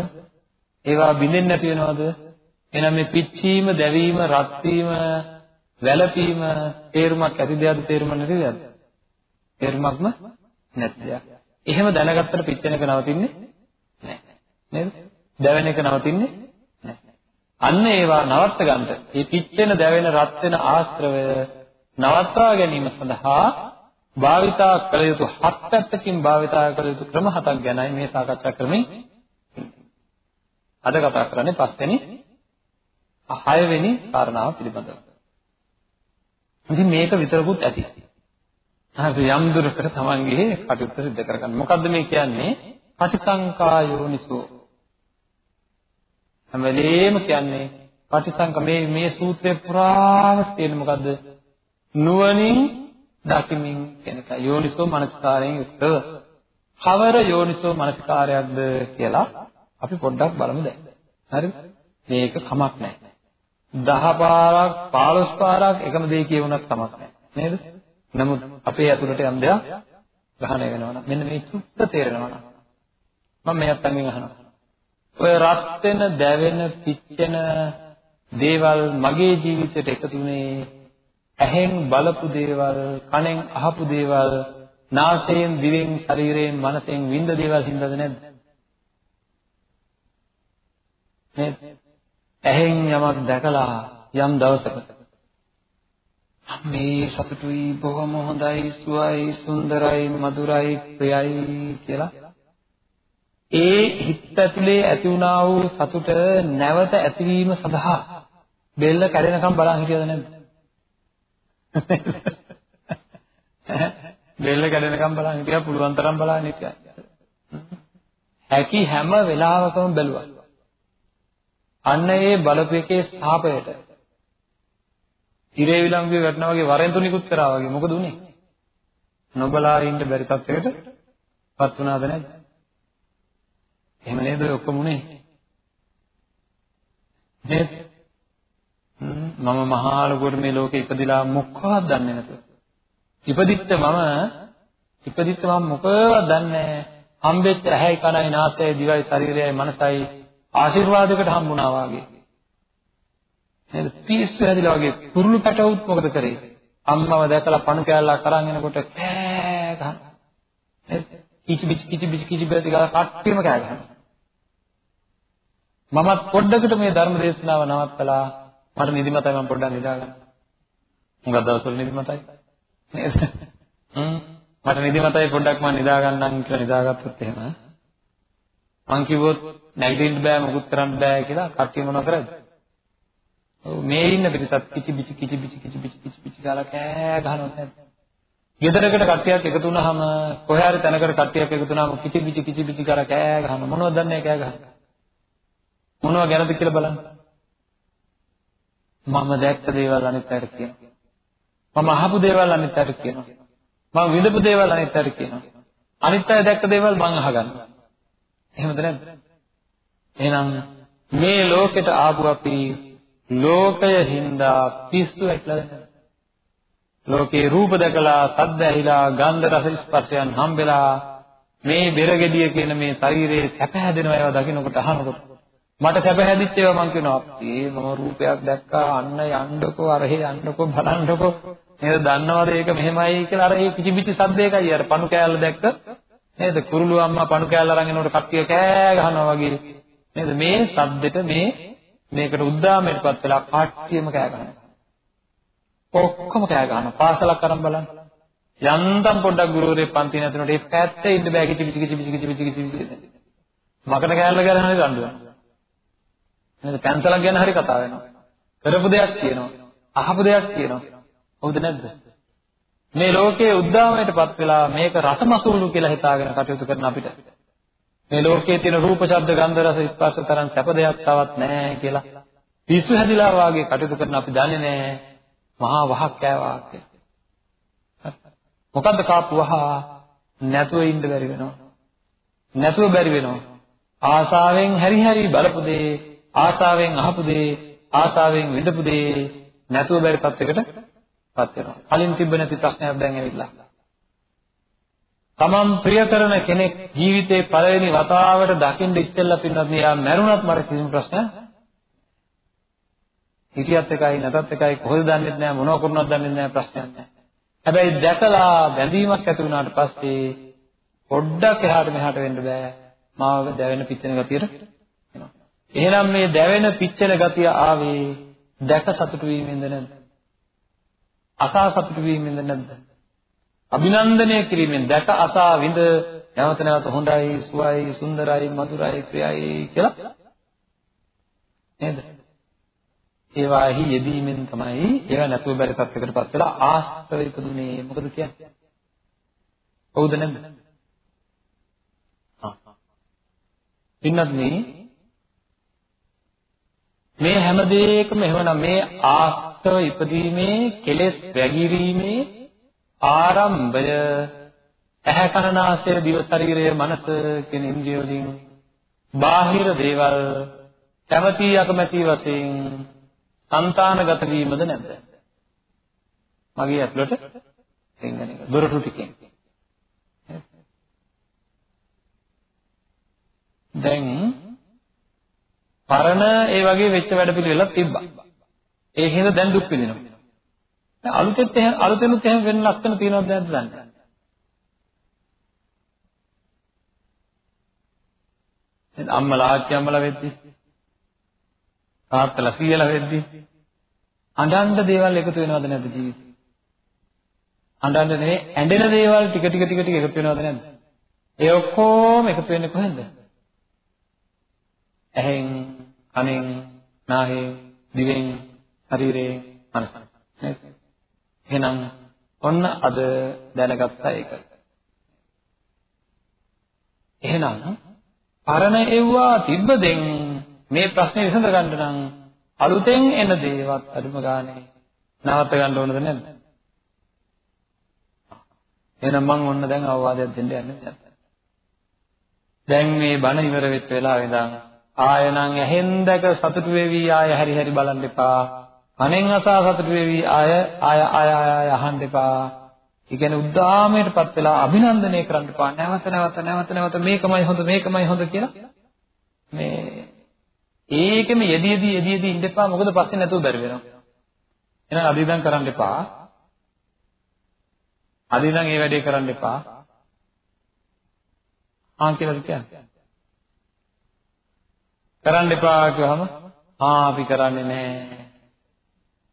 ඒවා බිඳෙන්නේ නැති වෙනවද? එහෙනම් මේ පිච්චීම දැවීම රත් වීම වැළපීම තේරුමක් ඇති දෙයක්ද තේරුම නැති දෙයක්ද? තේරුමක්ම නැති දෙයක්. එහෙම දැනගත්තට පිච්චෙන එක නවතින්නේ නැහැ. නේද? දැවෙන එක නවතින්නේ නැහැ. අන්න ඒවා නවත්ත ගන්නට මේ පිච්චෙන දැවෙන රත් වෙන ආශ්‍රවය නවත්වා ගැනීම සඳහා භාවිතා කළ යුතු හත් පැත්තකින් භාවිතා කළ යුතු ක්‍රම හතක් ගැනයි මේ සාකච්ඡා කරමින් අද කතා කරන්නේ පස්වෙනි හයවෙනි කාරණාව පිළිබඳව. ඉතින් මේක විතරකුත් ඇති. හරි යම් දුරකට තමන්ගේ කටයුත්ත සිද්ධ කරගන්න. මොකද්ද මේ කියන්නේ? පටිසංකා යෝනිසෝ. හැම වෙලේම කියන්නේ පටිසංක මේ මේ සූත්‍රය පුරාම තියෙන මොකද්ද? නුවණින් දකිමින් කියන එක. යෝනිසෝ මනස්කාරයෙන් යුක්තව. කවර යෝනිසෝ මනස්කාරයක්ද කියලා අපි පොඩ්ඩක් බලමු දැන්. හරිද? මේක කමක් නැහැ. 10 පාරක් 15 පාරක් එකම දේ කියවුණත් කමක් නැහැ. නේද? නමුත් අපේ ඇතුළට යම් දෙයක් ග්‍රහණය වෙනවා නම් මෙන්න මේ චුට්ට තේරෙනවා නම් මම මේ අත්තන්ගෙන් අහනවා. ඔය රත් වෙන, දැවෙන, පිච්චෙන දේවල් මගේ ජීවිතයට එකතුනේ ඇහෙන් බලපු දේවල්, කනෙන් අහපු දේවල්, නාසයෙන්, දිවෙන්, ශරීරයෙන්, මනසෙන් විඳ දේවල් හින්දාද නැද්ද? නේද? ඇහෙන් යමක් දැකලා යම් දවසක මේ සතුටුයි බොහොම හොඳයි සුවයි සුන්දරයි මధుරයි ප්‍රියයි කියලා ඒ හිත ඇතුලේ ඇති වුණා වූ සතුට නැවත ඇතිවීම සඳහා බෙල්ල කැඩෙනකම් බලන් හිටියද නැද්ද? බෙල්ල කැඩෙනකම් බලන් හිටියා පුළුවන් තරම් බලන් හිටියා. හැකි හැම වෙලාවකම බැලුවා. අන්න ඒ බලපු එකේ ස්ථාපයට ඉරේ විලංගුවේ වැටෙනා වගේ වරෙන් තුනිකුත් කරා වගේ මොකද උනේ? නොබලා ඉන්න බැරි තත්යකට පත් වුණාද නැද්ද? එහෙම නේද ඔය ඔක්කොම උනේ? නේද? මම මහා ලොකුවට මේ ලෝකේ ඉපදිලා මොකවත් දන්නේ නැතුව. ඉපදිච්ච මම ඉපදිච්ච මම මොකවත් දන්නේ නැහැ. හම්බෙච්ච ඇහැයි කනයි නාසයයි දිවයි ශරීරයයි මනසයි ආශිර්වාදයකට හම්බුණා වාගේ. නේද? පිස්සු හැදිලා වගේ කුරුළු පැටවුත් මොකද කරේ? අම්මව දැකලා පණු කෑල්ලක් අරන් එනකොට කෑ ගහනවා. නේද? කිචි බිච් කිචි බිච් කිචි බිච් ගාලා කට්ටියම කෑ ගහනවා. මමත් පොඩ්ඩකට මේ ධර්ම දේශනාව නවත්තලා මට නිදිමතයි මම පොඩ්ඩක් නිදාගන්න. හුඟක් දවස්වල නිදිමතයි. නේද? හ්ම් මට නිදිමතයි පොඩ්ඩක් මම නිදාගන්නම් කියලා නිදාගත්තොත් එහෙම මං කිව්වොත් නැගිටින්න බෑ මොකුත් කරන්න බෑ කියලා කට්ටිය මොනව කරද? ඔව් මේ ඉන්න පිටසත් කිචි බිචි කිචි බිචි කිචි බිචි කිචි බිචි ගාලා කෑ ගහනවත් නැද්ද? ගෙදරකට කට්ටියක් එකතු වුණාම කොහේ හරි තැනකට කට්ටියක් එකතු වුණාම කිචි බිචි කිචි බිචි කරලා කෑ ගහන මොනවද දන්නේ කෑ ගහන මොනව ගැනද කියලා බලන්න. මම දැක්ක දේවල් අනිත් අයට කියනවා. මම අහපු දේවල් අනිත් අයට කියනවා. මම විඳපු දේවල් අනිත් අයට කියනවා. අනිත් අය දැක්ක දේවල් මං අහගන්නවා. එහෙමද නැද්ද? එහෙනම් මේ ලෝකෙට ආපු අපි ලෝකය හින්දා පිස්සු ඇట్లా ලෝකේ රූප දැකලා සද්ද ඇහිලා ගන්ධ රස ස්පර්ශයන් හම්බෙලා මේ බෙරගෙඩිය කියන මේ ශරීරයේ සැප හැදෙනවා ඒවා දකින්නකොට අහනකොට මට සැප හැදිච්ච ඒවා මං කියනවා ඒ මම රූපයක් දැක්කා අන්න යන්නකෝ අරහේ යන්නකෝ බලන්නකෝ. නේද දන්නවද? ඒක මෙහෙමයි කියලා. අර ඒ කිචිබිචි සද්දේකයි අර පණු කෑල්ල දැක්ක. නේද? කුරුළු අම්මා පණු කෑල්ල අරන් එනකොට කට්ටිය කෑ ගහනවා වගේ. නේද? මේ සද්දෙට මේ මේකට උද්දාමයටපත් වෙලා කට්ටියම කෑ ගහනවා. ඔක්කොම කෑ ගහනවා. පාසලක් අරන් බලන්න. යන්තම් පොඩ්ඩක් ගුරුවරයෙක් පන්ති නැතුනට ඒ පැත්තේ ඉන්න බෑ. කිචි කිචි කිචි කිචි කිචි කිචි කිචි. මකට කෑල්ල ගැන හරි දඬුවම් නේද? පැන්සලක් ගැන හරි කතා වෙනවා. කරපු දෙයක් කියනවා අහපු දෙයක් කියනවා හවුද නැද්ද? මේ ලෝකයේ උද්දාමයටපත් වෙලා මේක රසමසූලු කියලා හිතාගෙන කටයුතු කරන අපිට මේ ලෝකයේ තියෙන රූප, ශබ්ද, ගන්ධ, රස, ස්පර්ශ තරම් සැප දෙයක් තවත් නැහැ කියලා පිස්සු හැදිලා වාගේ කටයුතු කරන අපි දන්නේ නැහැ මහා වහක් කෑවා කියලා. මොකද්ද කාපු වහ නැතුව ඉන්න බැරි වෙනවා. නැතුව බැරි වෙනවා. ආසාවෙන් හැරි හැරි බලපු දේ, ආසාවෙන් අහපු දේ, ආසාවෙන් විඳපු දේ නැතුව බැරි තත්යකට පත් වෙනවා. කලින් තිබ්බ නැති ප්‍රශ්නයක් දැන් ඇවිල්ලා. තමන් ප්‍රිය කරන කෙනෙක් ජීවිතේ පළවෙනි වතාවට දකින්න ඉස්සෙල්ලා පින්නත් මෙයා මැරුණත් මට කිසිම ප්‍රශ්නයක් හිටියත් එකයි නැතත් එකයි කොහෙද දන්නේ නැහැ මොනව කරනවද දන්නේ නැහැ ප්‍රශ්නයක් නැහැ. හැබැයි දැකලා බැඳීමක් ඇති වුණාට පස්සේ පොඩ්ඩක් එහාට මෙහාට වෙන්න බෑ. මාව දැවෙන පිච්චෙන ගතියට එනවා. එහෙනම් මේ දැවෙන පිච්චෙන ගතිය ආවේ දැක සතුටු වීමෙන්ද නැද්ද? අසා සතුටු වීමෙන්ද නැද්ද? අභිනන්දනය කිරීමෙන් දැක අසා විඳ නැවත නැවත හොඳයි සුවයි සුන්දරයි මధుරයි ප්‍රියයි කියලා නේද? ඒවාෙහි යෙදීමෙන් තමයි ඒවා නැතුව බැරි තත්යකටපත් වෙලා ආශ්‍රව ඉපදුනේ. මොකද කියන්නේ? හවුද නැද්ද? ආ. පින්නත් මේ හැම දෙයකම එහෙමනම් මේ අමත්තව ඉපදීමේ කෙලෙස් වැගිරීමේ ආරම්භය. ඇහැ කනනාසය දිව ශරීරය මනස කියන ඉන්ද්‍රිය වලින් බාහිර දේවල් කැමැති අකමැති වශයෙන් సంతానගත වීමද නැද්ද? මගේ ඇතුළට එංගන එක දොරටු ටිකෙන්. දැන් පරණ ඒ වගේ වෙච්ච වැඩ පිළිවෙලක් තිබ්බා. ඒ හින්දා දැන් දුක් විඳිනවා. දැන් අලුතෙත් එහෙම අලුතෙනුත් එහෙම වෙන ලක්ෂණ තියෙනවද නැද්ද දන්නේ දැන් අම්මලා ආච්චි අම්මලා වෙද්දි තාත්තලා සීයලා වෙද්දි අඬන්න දේවල් එකතු වෙනවද නැද්ද ජීවිතේ? අඬන්න නෙවෙයි ඇඬෙන දේවල් ටික ටික ටික ටික එකතු වෙනවද නැද්ද? ඒ ඔක්කොම එකතු වෙන්නේ කොහෙන්ද? ඇහෙන්, කනෙන්, නාහයෙන්, දිවෙන්, ශරීරයෙන්, මනසෙන්. නේද? එහෙනම් ඔන්න අද දැනගත්තා ඒක. එහෙනම් පරණ එව්වා තිබ්බ දෙන් මේ ප්‍රශ්නේ විසඳ ගන්න නම් අලුතෙන් එන දේවත් අඩුම ගානේ නවත්ත ගන්න ඕනද නැද්ද? එහෙනම් මම ඔන්න දැන් අවවාදයක් දෙන්න යන්නේ දැන් මේ බණ ඉවර වෙච්ච වෙලාවෙ ඉඳන් ආයනං ඇහෙන් දැක සතුටු වෙවි ආය හැරි හැරි බලන්න එපා. කනෙන් අසා සතුටු වෙවි ආය ආය ආය ආය අහන්න එපා. ඒ කියන්නේ උද්දාමයටපත් වෙලා අභිනන්දනය කරන්න එපා. නැවත නැවත නැවත නැවත මේකමයි හොඳ මේකමයි හොඳ කියලා මේ ඒකෙම යෙදී යෙදී යෙදී යෙදී ඉන්න එපා. මොකද පස්සේ නැතුව බැරි වෙනවා. එහෙනම් අදිදම් කරන්න එපා. අදිදම් ඒ වැඩේ කරන්න එපා. ආන් කියලාද කියන්නේ? කරන්න එපා කිව්වහම ආ අපි කරන්නේ නැහැ.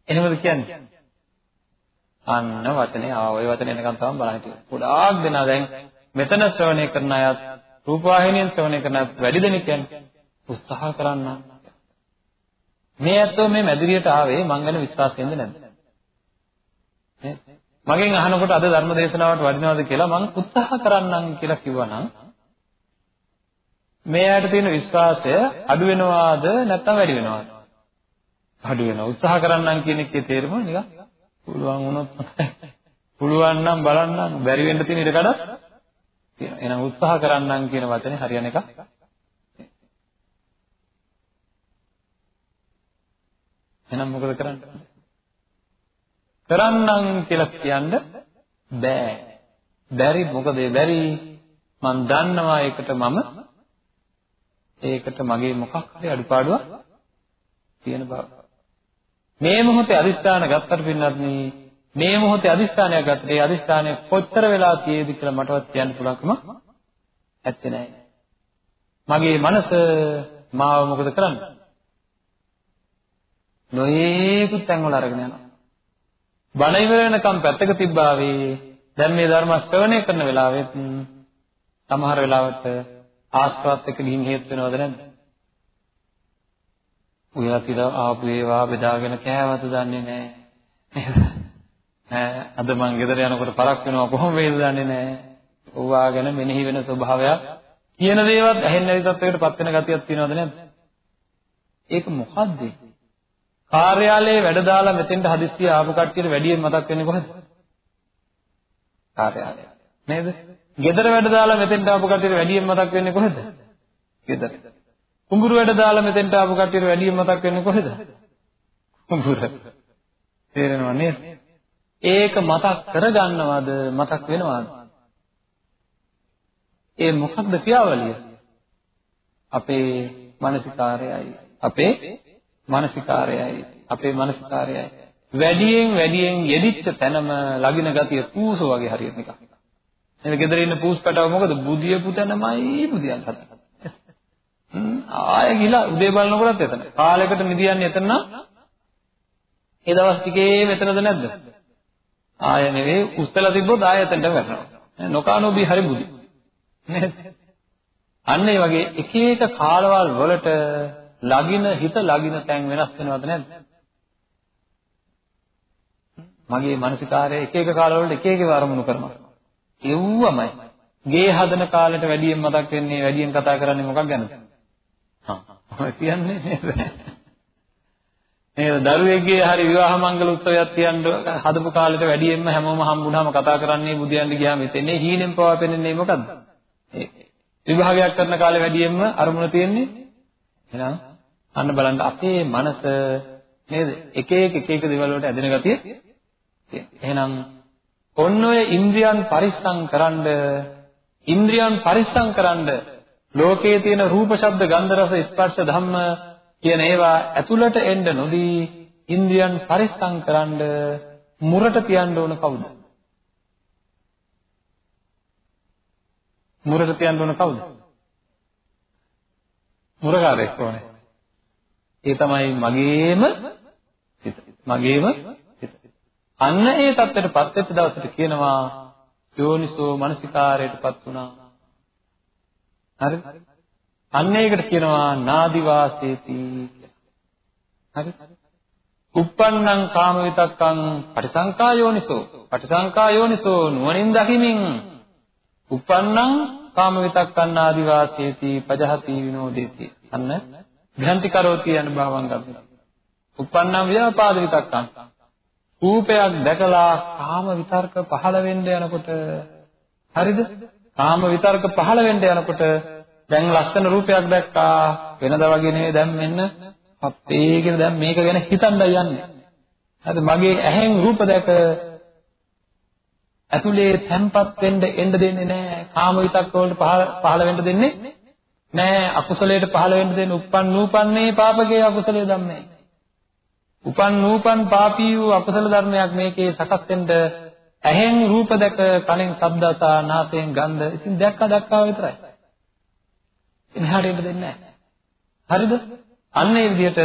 එහෙමද කියන්නේ? අන්න වචනේ ආ ওই වචනේ එනකන් තමයි බලන්න තියෙන්නේ. ගොඩාක් දෙනා දැන් මෙතන ශ්‍රවණය කරන අයත් රූපවාහිනියෙන් ශ්‍රවණය කරන අයත් වැඩි දෙනෙක් කියන්නේ උත්සාහ කරන්න. මේ ඇත්තෝ මේ මැදිරියට ආවේ මං ගැන විශ්වාසයෙන්ද නැද්ද? මගෙන් අහනකොට අද ධර්ම දේශනාවට වඩිනවද කියලා මං උත්සාහ කරන්නම් කියලා කිව්වනම් මේ ඇයට තියෙන විශ්වාසය අඩු වෙනවාද නැත්නම් වැඩි වෙනවද? අඩු වෙනවා. උත්සාහ කරන්නම් කියන එකේ තේරුම නිකන් පුළුවන් වුණොත් පුළුවන් නම් බලන්නම් බැරි වෙන්න තියෙන ඉඩ කඩක් තියෙනවා. එහෙනම් උත්සාහ කරන්නම් කියන වචනේ හරියන එක. එහෙනම් මොකද කරන්නේ? කරන්නම් කියලා කියන්න බෑ. බැරි මොකද බැරි? මම දන්නවා ඒකට මම ඒකට මගේ මොකක් හරි අඩුපාඩුවක් තියෙන බව. මේ මොහොතේ අදිස්ථාන ගත්තට පින්නත් මේ මොහොතේ අදිස්ථානයක් ගත්තට ඒ අදිස්ථානය කොච්චර වෙලා තියෙද කියලා මටවත් කියන්න පුළුවන්කම ඇත්තේ නැහැ. මගේ මනස මාව මොකද කරන්නේ? නොයේකුත් තැන්වල අරගෙන යනවා. බණ ඉවර වෙනකම් පැත්තක තිබ්බාවේ දැන් මේ ධර්ම ශ්‍රවණය කරන වෙලාවෙත් සමහර වෙලාවට ආස්වාත් එක්ක ගිහින් හේතු වෙනවද නැද්ද? උයා කියලා ආපු ඒවා බෙදාගෙන කෑවද දන්නේ නැහැ. ඈ අද මං ගෙදර යනකොට පරක් වෙනවා කොහොම වේද දන්නේ නැහැ. ඕවා ගැන මෙනෙහි වෙන ස්වභාවයක් කියන දේවත් ඇහෙන්නේ නැති තත්වයකටපත් වෙන ගතියක් තියෙනවද නැද්ද? ඒක මොකද්ද? කාර්යාලයේ වැඩ දාලා මෙතෙන්ට හදිස්සිය ආපු කට්ටියට වැඩියෙන් මතක් වෙන්නේ කොහෙද? කාර්යාලය. නේද? ගෙදර වැඩ දාලා මෙතෙන්ට ආපු කට්ටියට වැඩියෙන් මතක් වෙන්නේ කොහෙද? ගෙදර. කුඹුරු වැඩ දාලා මෙතෙන්ට ආපු කට්ටියට වැඩියෙන් මතක් වෙන්නේ කොහෙද? කුඹුර. තේරෙනව නේද? ඒක මතක් කරගන්නවද මතක් වෙනවද? ඒ මොකක්ද ක්‍රියාවලිය? අපේ මානසිකාරයයි. අපේ මානසිකාරයයි. අපේ මානසිකාරයයි. වැඩියෙන් වැඩියෙන් යෙදිච්ච තැනම ලගින ගතිය කූසෝ වගේ හරියට නිකන්. එහෙනම් ගෙදර ඉන්න පූස් පැටව මොකද බුදියපු තැනමයි බුදියන් හදන්නේ. ආයෙ ගිහලා උදේ බලනකොටත් එතන. කාලයකට නිදියන්නේ එතන නම් ඒ දවස් ටිකේ මෙතනද නැද්ද? ආයෙ නෙවෙයි උස්සලා තිබ්බොත් ආයෙ එතනට වැටෙනවා. නොකානෝබී හරි බුදි. නේද? අන්න ඒ වගේ එක එක කාලවල වලට ලගින හිත ලගින තැන් වෙනස් වෙනවද නැද්ද? මගේ මානසිකාරය එක එක කාලවලට එක එක අරමුණු කරනවා. එව්වමයි. ගේ හදන කාලෙට වැඩියෙන් මතක් වෙන්නේ වැඩියෙන් කතා කරන්නේ මොකක් ගැනද? හා. ඔය කියන්නේ නේද? නේද දරුවෙක්ගේ හරි විවාහ මංගල උත්සවයක් තියන්න හදපු කාලෙට වැඩියෙන්ම හැමෝම හම්බුනහම කතා කරන්නේ බුදියන්ට ගියාම එතෙන්නේ හීනෙන් පවා පෙනෙන්නේ මොකද්ද? ඒ විභාගයක් කරන කාලේ වැඩියෙන්ම අරමුණ තියෙන්නේ එහෙනම් අන්න බලන්න අපේ මනස නේද එක එක එක එක දේවල් වලට ඇදෙන ගතිය එහෙනම් ඔන්න ඔය ඉන්ද්‍රියන් පරිස්සම් කරන්ඩ ඉන්ද්‍රියන් පරිස්සම් කරන්ඩ ලෝකයේ තියෙන රූප ශබ්ද ගන්ධ රස ස්පර්ශ ධම්ම කියන ඒවා ඇතුළට එන්න නොදී ඉන්ද්‍රියන් පරිස්සම් කරන්ඩ මුරට තියන්න ඕන කවුද? මුරට තියන්න ඕන කවුද? මුරකාරයෙක් ඕනේ. ඒ තමයි මගේම හිත. මගේම හිත. අන්න ඒ தත්ත්වයටපත් වෙච්ච දවසට කියනවා යෝනිසෝ මනසිකාරයටපත් වුණා. හරිද? අන්න ඒකට කියනවා නාදි වාසේති කියලා. හරි? uppannam kama vitakkam patisangka yoniso patisangka yoniso නුවණින් දකිමින් uppannam kama vitakkan නාදි වාසේති පජහති විනෝදේති අන්න ග්‍රන්ථි කරෝති යන භාවං ගම්මි uppannam ව්‍යාපාද විතක්කං රූපයක් දැකලා කාම විතර්ක පහළ වෙන්න යනකොට හරිද කාම විතර්ක පහළ වෙන්න යනකොට දැන් ලස්සන රූපයක් දැක්කා. වෙනදා වගේ නෙවෙයි දැන් මෙන්න අපේ කියලා දැන් මේක ගැන හිතන්නයි යන්නේ. හරිද? මගේ ඇහෙන් රූප දැක ඇතුලේ තැම්පත් වෙන්න එන්න දෙන්නේ නැහැ කාම විතක්ක වලට පහළ වෙන්න දෙන්නේ නැහැ අකුසලයට පහළ වෙන්න දෙන්නේ උප්පන් නූපන්නේ පාපකේ අකුසලයේ ධම්මේ. උපන් නූපන් පාපී වූ අකුසල ධර්මයක් මේකේ සකස් වෙන්න ඇහෙන් රූප දැක කනෙන් ශබ්ද අසා නාසයෙන් ගන්ධ ඉතින් දැක්කා දැක්කා විතරයි. එහාට එන්න දෙන්නේ නැහැ. හරිද? අන්න ඒ විදිහට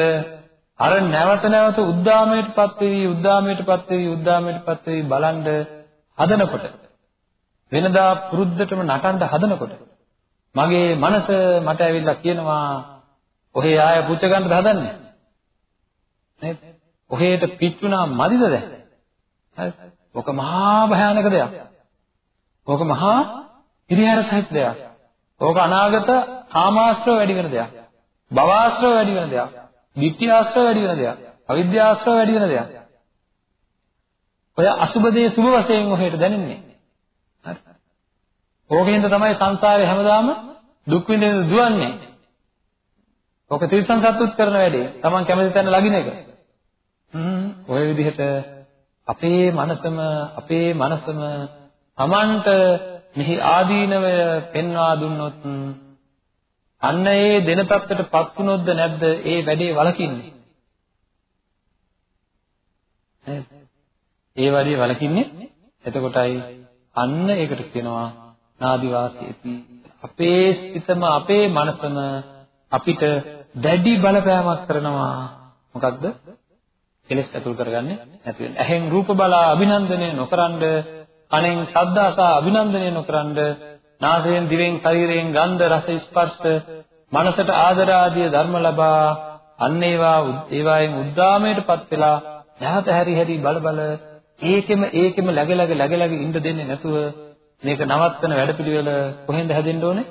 අර නැවත නැවත උද්දාමයටපත් වෙවි උද්දාමයටපත් වෙවි උද්දාමයටපත් වෙවි බලන්ඩ හදනකොට වෙනදා පුරුද්දටම නටන්න හදනකොට මගේ මනස මට ඇවිල්ලා කියනවා ඔහේ ආය පුච්ච ගන්නද හදන්නේ නේද? ඔහේට පිච්චුණා මදිද දැන්? හරි. ඔක මහා භයානක දෙයක්. ඔක මහා හිරිහැර සහිත දෙයක්. ඕක අනාගත කාමාශ්‍රව වැඩි වෙන දෙයක්. භවආශ්‍රව වැඩි වෙන දෙයක්. ditthිආශ්‍රව වැඩි වෙන දෙයක්. අවිද්‍යාශ්‍රව වැඩි වෙන දෙයක්. ඔය අසුබ දේ සුබ වශයෙන් ඔහෙට දැනෙන්නේ. හරි. ඕකෙන්ද තමයි සංසාරේ හැමදාම දුක් විඳින දුවන්නේ. ඕක තිරිසන් සත්තුත් කරන වැඩේ. Taman කැමති තැන ලගින එක. හ්ම් ඔය විදිහට අපේ මනසම අපේ මනසම Tamanට මෙහි ආදීනවය පෙන්වා දුන්නොත් අන්න ඒ දෙන තත්ත්වයටපත් වුණොත්ද නැද්ද ඒ වැඩේ වලකින්නේ නේද ඒ වැඩේ වලකින්නේ එතකොටයි අන්න ඒකට කියනවා නාදිවාසීති. අපේ සිතම අපේ මනසම අපිට දැඩි බලපෑමක් කරනවා. මොකක්ද කෙලස් ඇතුල් කරගන්නේ නැති වෙන. ඇහෙන් රූප බලා අභිනන්දනය නොකරනද කනෙන් ශබ්ද අසා අභිනන්දනය නොකරනද නාසයෙන් දිවෙන් ශරීරයෙන් ගන්ධ රස ස්පර්ශ මනසට ආදර ආදී ධර්ම ලබා අන්න ඒවා ඒවායින් උද්දාමයටපත් වෙලා නැවත හැරි හැරි බල බල ඒකෙම ඒකෙම läග läග läග läග ඉඳ දෙන්නේ නැතුව මේක නවත්තන වැඩපිළිවෙල කොහෙන්ද හැදෙන්න ඕනේ?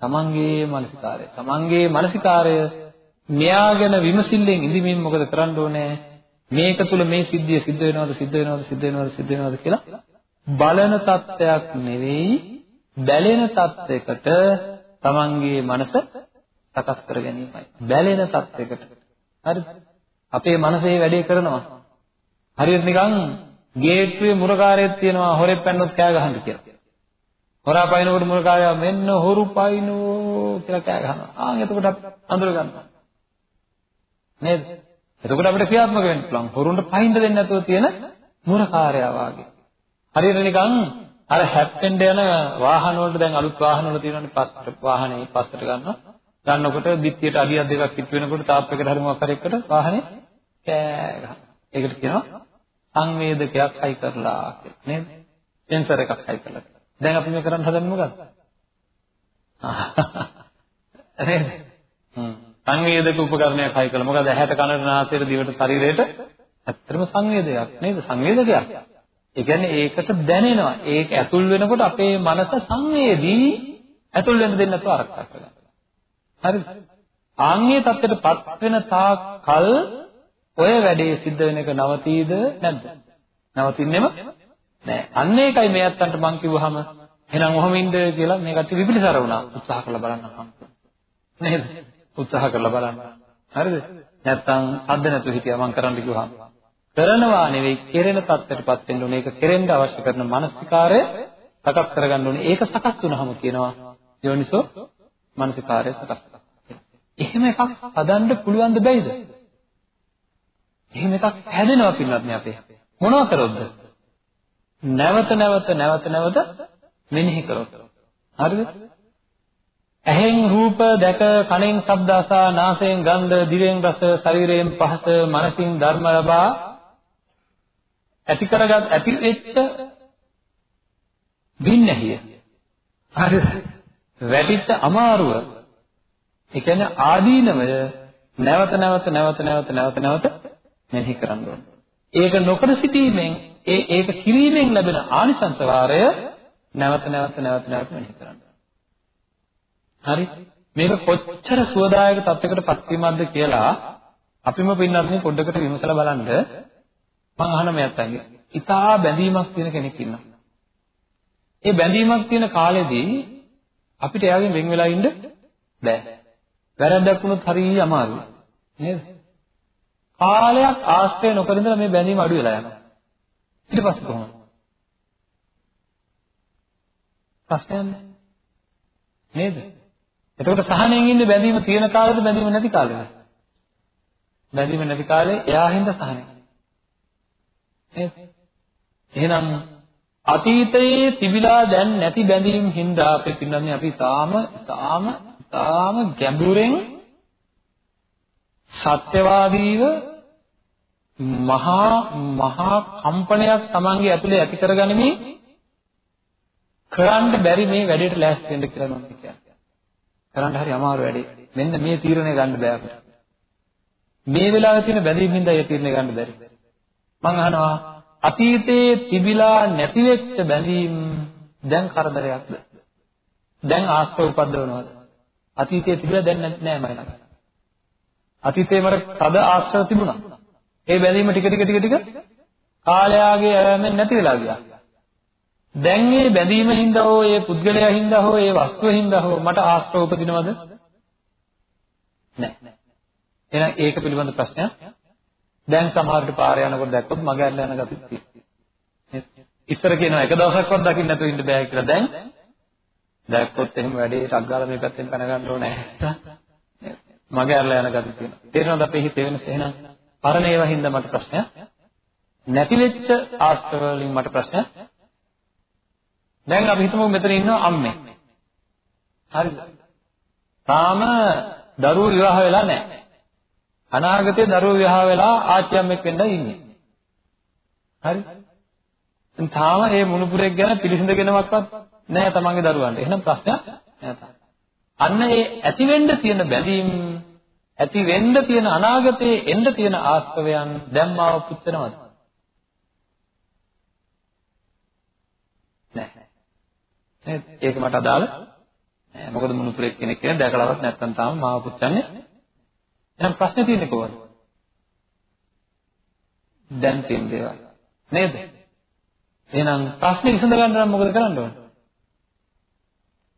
තමන්ගේ මානසිකාරය. තමන්ගේ මානසිකාරය මෙයාගෙන විමසිල්ලෙන් ඉඳිමින් මොකද කරන්න ඕනේ? මේක තුල මේ සිද්ධිය සිද්ධ වෙනවද සිද්ධ වෙනවද සිද්ධ වෙනවද සිද්ධ වෙනවද කියලා බලන තත්ත්වයක් නෙවෙයි බැලෙන තත්යකට තමන්ගේ මනස සකස් කර ගැනීමයි. බැලෙන තත්යකට. හරිද? අපේ මනසේ වැඩේ කරනවා. හරියට නිකන් ගේට්ටුවේ මුරකාරයෙක් තියෙනවා හොරෙක් පැන්නොත් කෑ ගහන්න කියලා. හොරා පයින්නකොට මුරකාරයා මෙන්න හොරු පයින්නෝ කියලා කෑ ගහනවා. ආන් එතකොට අඳුර ගන්නවා. නේද? එතකොට අපිට ක්‍රියාත්මක වෙන්න පුළුවන්. හොරුන්ට පයින්න දෙන්නේ නැතුව තියෙන මුරකාරයා වාගේ. හරියට නිකන් අර හැප්පෙන්න යන වාහන වලට දැන් අලුත් වාහන වල තියෙනවානේ පස්සට වාහනේ පස්සට ගන්නවා. ගන්නකොට බිත්තියට අඩියක් දෙකක් පිට වෙනකොට තාප් එකට හරි මොකක් හරි එකට වාහනේ කෑ ගහනවා. ඒකට කියනවා සංවේදකයක් හයි කරලා කියලා නේද? සෙන්සර් එකක් හයි කරලා. දැන් අපි මේ කරන්න හදන්නේ මොකක්ද? නේද? හ්ම්. සංවේදක උපකරණයක් හයි කළා. මොකද ඇහැට කනට නාසයට දිවට ශරීරයට ඇත්තටම සංවේදයක් නේද? සංවේදකයක්. ඒ කියන්නේ ඒකට දැනෙනවා. ඒක ඇතුල් වෙනකොට අපේ මනස සංවේදී ඇතුල් වෙන්න දෙන්න නැතුව ආරක්ෂා කරගන්නවා. හරිද? ආන්ගේ தත්ත්වයටපත් වෙන තාක් කල් ඔය වැඩේ සිද්ධ වෙන එක නවතීද නැද්ද? නවතින්නෙම නෑ. අන්න ඒකයි මේ අත්තන්ට මං කිව්වහම එහෙනම් ඔහොම ඉන්න කියලා මේ කට්ටිය විපිලිසර වුණා. උත්සාහ කරලා බලන්න නේද? උත්සාහ කරලා බලන්න. හරිද? නැත්තම් අද්ද නැතුව හිටියා මං කරන්න කිව්වහම. කරනවා නෙවෙයි කෙරෙන තත්ත්වයටපත් වෙන්න ඕනේ. ඒක කෙරෙන්න අවශ්‍ය කරන මානසිකාරය සකස් කරගන්න ඕනේ. ඒක සකස් වුණාම කියනවා යෝනිසෝ මානසිකාරය සකස් එහෙම එකක් හදන්න පුළුවන්ද බැයිද? එහෙම එකක් හැදෙනවා පින්නත් නේ අපේ. මොනවා කරොත්ද? නැවත නැවත නැවත නැවත මෙනෙහි කරොත්. හරිද? ඇහෙන් රූප දැක කනෙන් ශබ්ද අසා නාසයෙන් ගන්ධ දිවෙන් රස ශරීරයෙන් පහස මනසින් ධර්ම ලබා ඇති කරගත් ඇති වෙච්ච වින්නහිය හරිද වැටිච්ච අමාරුව ඒ කියන්නේ ආදීනවය නැවත නැවත නැවත නැවත නැවත නැවත මෙනෙහි කරන්න ඕනේ. ඒක නොකර සිටීමෙන් ඒ ඒක කිරීමෙන් ලැබෙන ආනිසංස වාරය නැවත නැවත නැවත නැවත මෙනෙහි කරන්න. හරි? මේක කොච්චර සුවදායක තත්යකට පත්වීමක්ද කියලා අපිම පින්නත් පොඩ්ඩකට විමසලා බලන්න මම අහන මේ අත්තන්ගේ. ඉතා බැඳීමක් තියෙන කෙනෙක් ඉන්නවා. ඒ බැඳීමක් තියෙන කාලෙදී අපිට එයාගෙන් වෙන් වෙලා ඉන්න බෑ. වැරද්දක් වුණොත් හරිය අමාරුයි. නේද? කාලයක් ආශ්‍රය නොකර ඉඳලා මේ බැඳීම අඩු වෙලා යනවා. ඊට පස්සේ කොහොමද? ප්‍රශ්නයක් නේද? එතකොට සහනෙන් ඉන්නේ බැඳීම තියෙන කාලෙද බැඳීම නැති කාලෙද? බැඳීම නැති කාලේ එයා හින්දා සහනෙ. නේද? එහෙනම් අතීතයේ තිබිලා දැන් නැති බැඳීම් හින්දා අපි පින්නන්නේ අපි තාම තාම තාම ගැඹුරෙන් සත්‍යවාදීව මහා මහා කම්පනයක් Tamange ඇතුලේ ඇති කරගනිමින් කරන්න බැරි මේ වැඩේට ලෑස්ති වෙන්න කියලා මම කියන්නේ. කරන්න හරි අමාරු වැඩේ. මෙන්න මේ තීරණය ගන්න බෑ අපිට. මේ වෙලාවේ තියෙන බැඳීම් හින්දා ඒ තීරණය ගන්න බැරි. මම අහනවා අතීතයේ තිබිලා නැති වෙච්ච බැඳීම් දැන් කරදරයක්ද? දැන් ආස්තව උපද්දවනවද? අතීතයේ තිබිලා දැන් නෑ මම ළඟ. අතීතයේ මට තද ආශ්‍රව තිබුණා. ඒ බැඳීම ටික ටික ටික ටික කාලයාගේ ඇරෙන්නේ නැති වෙලා ගියා. දැන් මේ බැඳීම හින්දා හෝ ඒ පුද්ගලයා හින්දා හෝ ඒ වස්තුව හින්දා හෝ මට ආශ්‍රව උපදිනවද? නෑ. එහෙනම් ඒක පිළිබඳ ප්‍රශ්නයක්. දැන් සමහරට පාරේ යනකොට දැක්කොත් මග ඇරලා යන ගතිය තියෙනවා. ඉස්සර කියනවා එක දවසක්වත් දකින්න නැතුව ඉන්න බෑ කියලා. දැන් දැක්කොත් එහෙම වැඩේ ටක් ගාලා මේ පැත්තෙන් කන ගන්න ඕනේ නැහැ. මගේ අරලා යන ගතිය තියෙනවා. තේරෙනවද අපේ හිතේ වෙනස එහෙනම්? පරණ ඒවා හින්දා මට ප්‍රශ්නයක්. නැති වෙච්ච ආස්ත්‍ර වලින් මට ප්‍රශ්නයක්. දැන් අපි හිතමු මෙතන ඉන්නවා අම්මේ. හරිද? තාම දරුවෝ විවාහ වෙලා නැහැ. අනාගතේ දරුවෝ විවාහ වෙලා ආච්චි අම්මෙක් වෙන්න ඉන්නේ. හරි? තාම මේ මුණුපුරෙක් ගැන පිළිසිඳගෙනවත් නැහැ තමන්ගේ දරුවන්ට. එහෙනම් ප්‍රශ්නයක් නැහැ. අන්න ඒ ඇති වෙන්න තියෙන බැඳීම් ඇති වෙන්න තියෙන අනාගතයේ එන්න තියෙන ආස්තවයන් දැන් මාව පුච්චනවද? නැහැ. නේද? ඒක මට අදාළ නෑ. මොකද මුණුපුරෙක් කෙනෙක් කියන දැකලවත් නැත්තම් තාම මාව පුච්චන්නේ. එහෙනම් ප්‍රශ්නේ තියෙන්නේ කොහොමද? දැන් තියෙන දේවල්. නේද? එහෙනම් ප්‍රශ්නේ විසඳ ගන්න නම් මොකද කරන්න ඕනේ?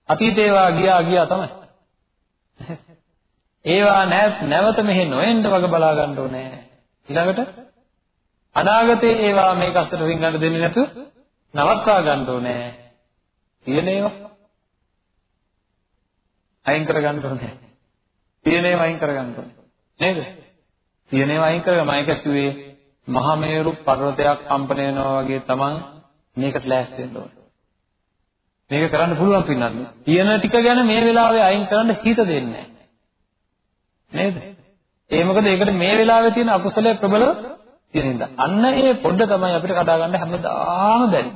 අතීතේ ඒවා ගියා ගියා තමයි. ඒවා නැවත මෙහෙ නොඑන්න වග බලා ගන්න ඕනේ. ඊළඟට අනාගතේ ඒවා මේක අස්සට රින්ගන්න දෙන්නේ නැතුව නවත්වා ගන්න ඕනේ. තියෙන ඒවා අයින් කර ගන්න ඕනේ. තියෙන ඒවා අයින් කර ගන්න ඕනේ. නේද? තියෙන ඒවා අයින් කරගම මම කිව්වේ මහා මේරු පර්වතයක් කම්පණය වෙනවා වගේ තමන් මේකට ලෑස්ති වෙන්න ඕනේ. මේක කරන්න පුළුවන් පින්නත්. තියෙන ටික ගැන මේ වෙලාවේ අයින් කරන්න හිත දෙන්නේ නේද? ඒ මොකද ඒකට මේ වෙලාවේ තියෙන අකුසලයේ ප්‍රබලව තියෙන හින්දා. අන්න ඒ පොඩ්ඩ තමයි අපිට කඩා ගන්න හැමදාම බැරි.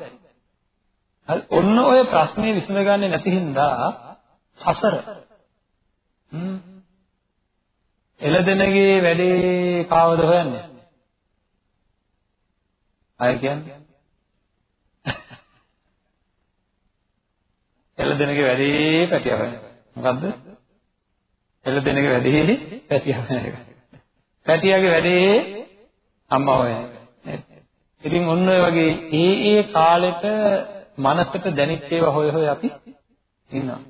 හරි ඔන්න ඔය ප්‍රශ්නේ විසඳගන්නේ නැති හින්දා සසර. එළදෙනගේ වැඩේ කාවද හොයන්නේ? අය කියන්නේ එළදෙනගේ වැඩේ පැටියා හොයන. මොකද්ද? එළදෙනගේ වැඩේ පැටියා හොයන එක. පැටියාගේ වැඩේ අම්මා හොයන එක. ඉතින් ඔන්න ඔය වගේ ඒ ඒ කාලෙට මනසට දැනෙච්ච ඒවා හොය හොය අපි ඉන්නවා.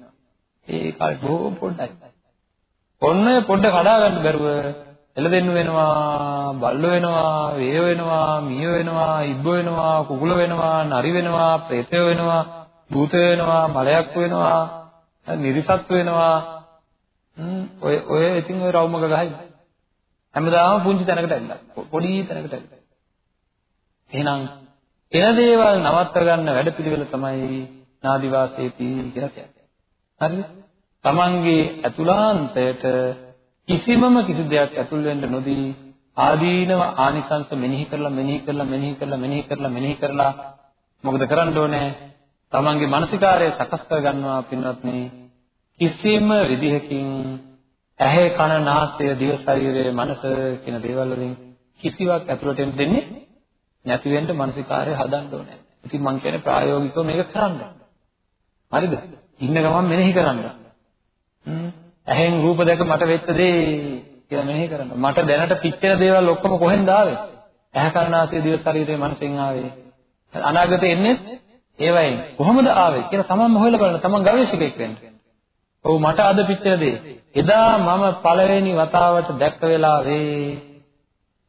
ඒ කාලේ බොහොම පොඩ්ඩයි. ඔන්න පොඩ්ඩ කඩා ගන්න බැරුව එළදෙන්නු වෙනවා, බල්ලෝ වෙනවා, වේය වෙනවා, මිය වෙනවා, ඉබ්බ වෙනවා, කුකුල වෙනවා, නරි වෙනවා, ප්‍රේතය වෙනවා, භූත වෙනවා, බලයක් වෙනවා, නිරිසත් වෙනවා. ඔය ඔය ඉතින් ඔය රවුමක ගහයි. හැමදාම පුංචි තැනකට ඇවිල්ලා. පොඩි තැනකට ඇවිල්ලා. එහෙනම් එන දේවල් නවත්ත ගන්න වැඩපිළිවෙල තමයි නාදිවාසේති කියලා කියන්නේ. හරිද? තමන්ගේ ඇතුළාන්තයට කිසිමම කිසි දෙයක් ඇතුල් වෙන්න නොදී ආදීනව ආනිසංස මෙනෙහි කරලා මෙනෙහි කරලා මෙනෙහි කරලා මෙනෙහි කරලා මෙනෙහි කරලා මොකද කරන්න ඕනේ? තමන්ගේ මානසිකාරය සකස් කර ගන්නවා පින්වත්නි. කිසිම විදිහකින් ඇහැ කන නාසය දිව ශරීරය මනස කියන දේවල් වලින් කිසිවක් ඇතුළට එන්න දෙන්නේ නැති වෙන්න මානසිකාරය හදන්න ඕනේ. ඉතින් මම කියන්නේ ප්‍රායෝගිකව මේක කරන්න. හරිද? ඉන්න ගමන් මෙනෙහි කරන්න. ඇහෙන් රූප දැක මට වෙච්ච දේ කියලා මෙනෙහි කරන්න. මට දැනට පිච්චෙන දේවල් ඔක්කොම කොහෙන්ද ආවේ? ඇහැ කර්ණාසය දිව ශරීරයේ මනසෙන් ආවේ. අනාගතේ එන්නේ ඒවයින්. කොහොමද ආවේ කියලා තමන්ම හොයලා බලන්න. තමන් ගවේෂකයෙක් වෙන්න. ඔව් මට අද පිච්චෙන දේ. එදා මම පළවෙනි වතාවට දැක්ක වෙලාවේ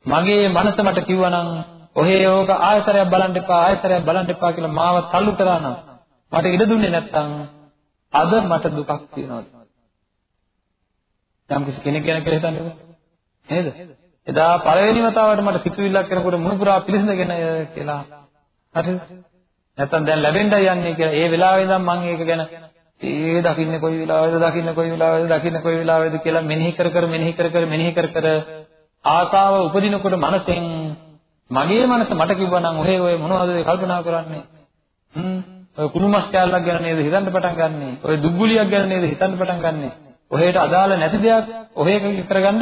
මගේ මනස මට කිව්වනම් ඔහේ ඕක ආයතරයක් බලන්න එපා ආයතරයක් බලන්න එපා කියලා මාව තල්ලු කරා නම් මට ඉඩ දුන්නේ නැත්නම් අද මට දුකක් තියෙනවා. යම් කිසි කෙනෙක් ගැන කියලා හිතන්නකෝ. නේද? එදා පළවෙනි වතාවට මට සිතුවිල්ලක් කරනකොට මුණුපුරා පිළිසඳගෙන කියලා. හරිද? නැත්තම් දැන් ලැබෙන්නයි යන්නේ කියලා ඒ වෙලාවේ ඉඳන් මම ඒක ගැන ඒ දකින්නේ කොයි වෙලාවෙද දකින්නේ කොයි වෙලාවෙද දකින්නේ කොයි වෙලාවෙද කියලා මෙනෙහි කර කර මෙනෙහි කර කර මෙනෙහි කර කර ආසාව උපදිනකොට මනසෙන් මගේ මනස මට කිව්වනම් ඔහේ ඔය මොනවද කල්පනා කරන්නේ හ්ම් ඔය කුණු මස් කෑල්ලක් ගැන නේද හිතන්න පටන් ගන්නෙ ඔය දුග්ගුලියක් ගැන නේද හිතන්න පටන් ගන්නෙ ඔහෙට අදාළ නැති දෙයක් ඔහෙක කරගන්න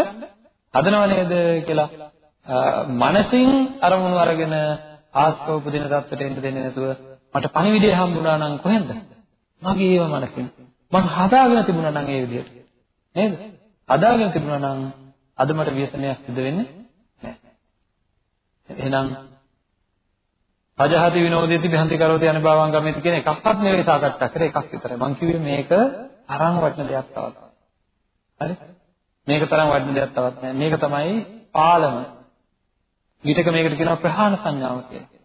හදනව නේද කියලා මනසින් අරමුණු අරගෙන ආස්කව උපදින தත්ත්වයට එන්න දෙන්නේ නැතුව මට පණිවිඩය හම්බුණා නම් කොහෙන්ද? මගේ ඒව මනසින්. මම හදාගෙන තිබුණා නම් ඒ විදිහට. නේද? හදාගෙන තිබුණා නම් අද මට ව්‍යසනයක් සිදු වෙන්නේ නැහැ. එහෙනම් පජහති විනෝදේති බහන්ති කරෝති අනුභවං ගමෙති කියන එකක්වත් නෙවෙයි සාකච්ඡා කරේ එකක් විතරයි. මම කිව්වේ මේක තරම් වටින දෙයක් තවත්. හරි? මේක තරම් වටින දෙයක් තවත් නැහැ. මේක තමයි පාලම. විතක මේකට කියනවා ප්‍රහාණ සංඥාව කියලා.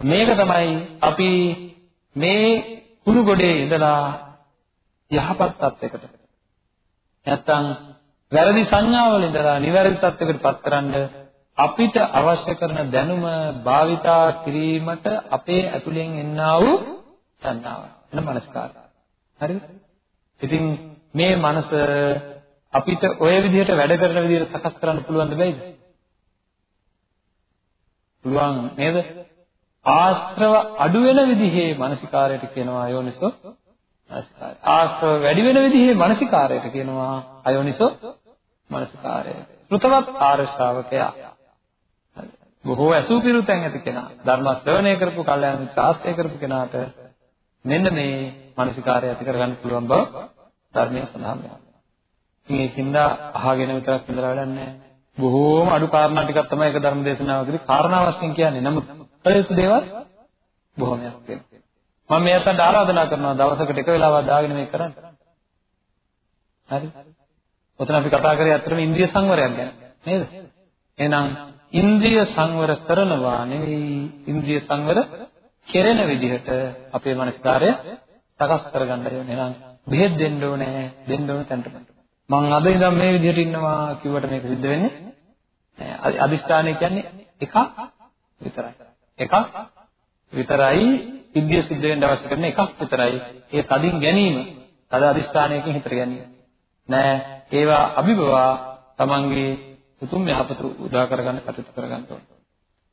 මේක තමයි අපි මේ කුණු ගොඩේ ඉඳලා යහපත් තත්යකට නැත්තම් වැරදි සංඥාවල ඉඳලා නිවැරදි තත්යකට පත්කරන්න අපිට අවශ්‍ය කරන දැනුම භාවිතා කිරීමට අපේ ඇතුලෙන් එන්නා වූ සංඥාව එන මනස්කාරය. හරිද? ඉතින් මේ මනස අපිට ওই විදිහට වැඩ කරන විදිහට සකස් කරන්න පුළුවන්ද බැයිද? පුළුවන් නේද? ආශ්‍රව අඩු වෙන විදිහේ මානසිකාරයට කියනවා අයෝනිසෝ මානසිකාරය. ආශ්‍රව වැඩි වෙන විදිහේ මානසිකාරයට කියනවා අයෝනිසෝ මානසිකාරය. ෘතවත් ආර්ය ශ්‍රාවකයා. බොහෝ ඇසුපිරු තැන් ඇති කෙනා ධර්ම ශ්‍රවණය කරපු කල්යාණ මිත්‍ර ආශ්‍රය කරපු කෙනාට මෙන්න මේ මානසිකාරය ඇති කරගන්න පුළුවන් බව ධර්මයේ සඳහන් වෙනවා. ඉතින් ඒකින්ද අහගෙන විතරක් ඉඳලා වැඩක් නැහැ. බොහෝම අඩු කාරණා ටිකක් තමයි ඒක ධර්ම දේශනාවකදී කාරණා වශයෙන් කියන්නේ. නමුත් කලයුතු දේවල් බොහෝමයක් තියෙනවා. මම මේ අතට ආරාධනා කරනවා දවසකට එක වෙලාවක් දාගෙන මේක කරන්න. හරි? ඔතන අපි කතා කරේ අත්‍තරම ඉන්ද්‍රිය සංවරයක් ගැන. නේද? එහෙනම් ඉන්ද්‍රිය සංවර කරනවා නෙවෙයි ඉන්ද්‍රිය සංවර කෙරෙන විදිහට අපේ මනස්කාරය සකස් කරගන්න ඕනේ. එහෙනම් බෙහෙත් දෙන්න ඕනේ දෙන්න ඕන තැනට මම. අද ඉඳන් මේ විදිහට ඉන්නවා කිව්වට මේක සිද්ධ වෙන්නේ? නෑ අදිස්ථානය කියන්නේ එකක් විතරයි. එකක් විතරයි සිද්ධිය සිද්ධ වෙන්න අවශ්‍ය කරන එකක් විතරයි. ඒ තදින් ගැනීම තද අදිස්ථානයකින් හිතට ගැනීම. නෑ ඒවා අභිබවා තමන්ගේ උතුම් යහපත උදා කරගන්න කටයුතු කරගන්න ඕනේ.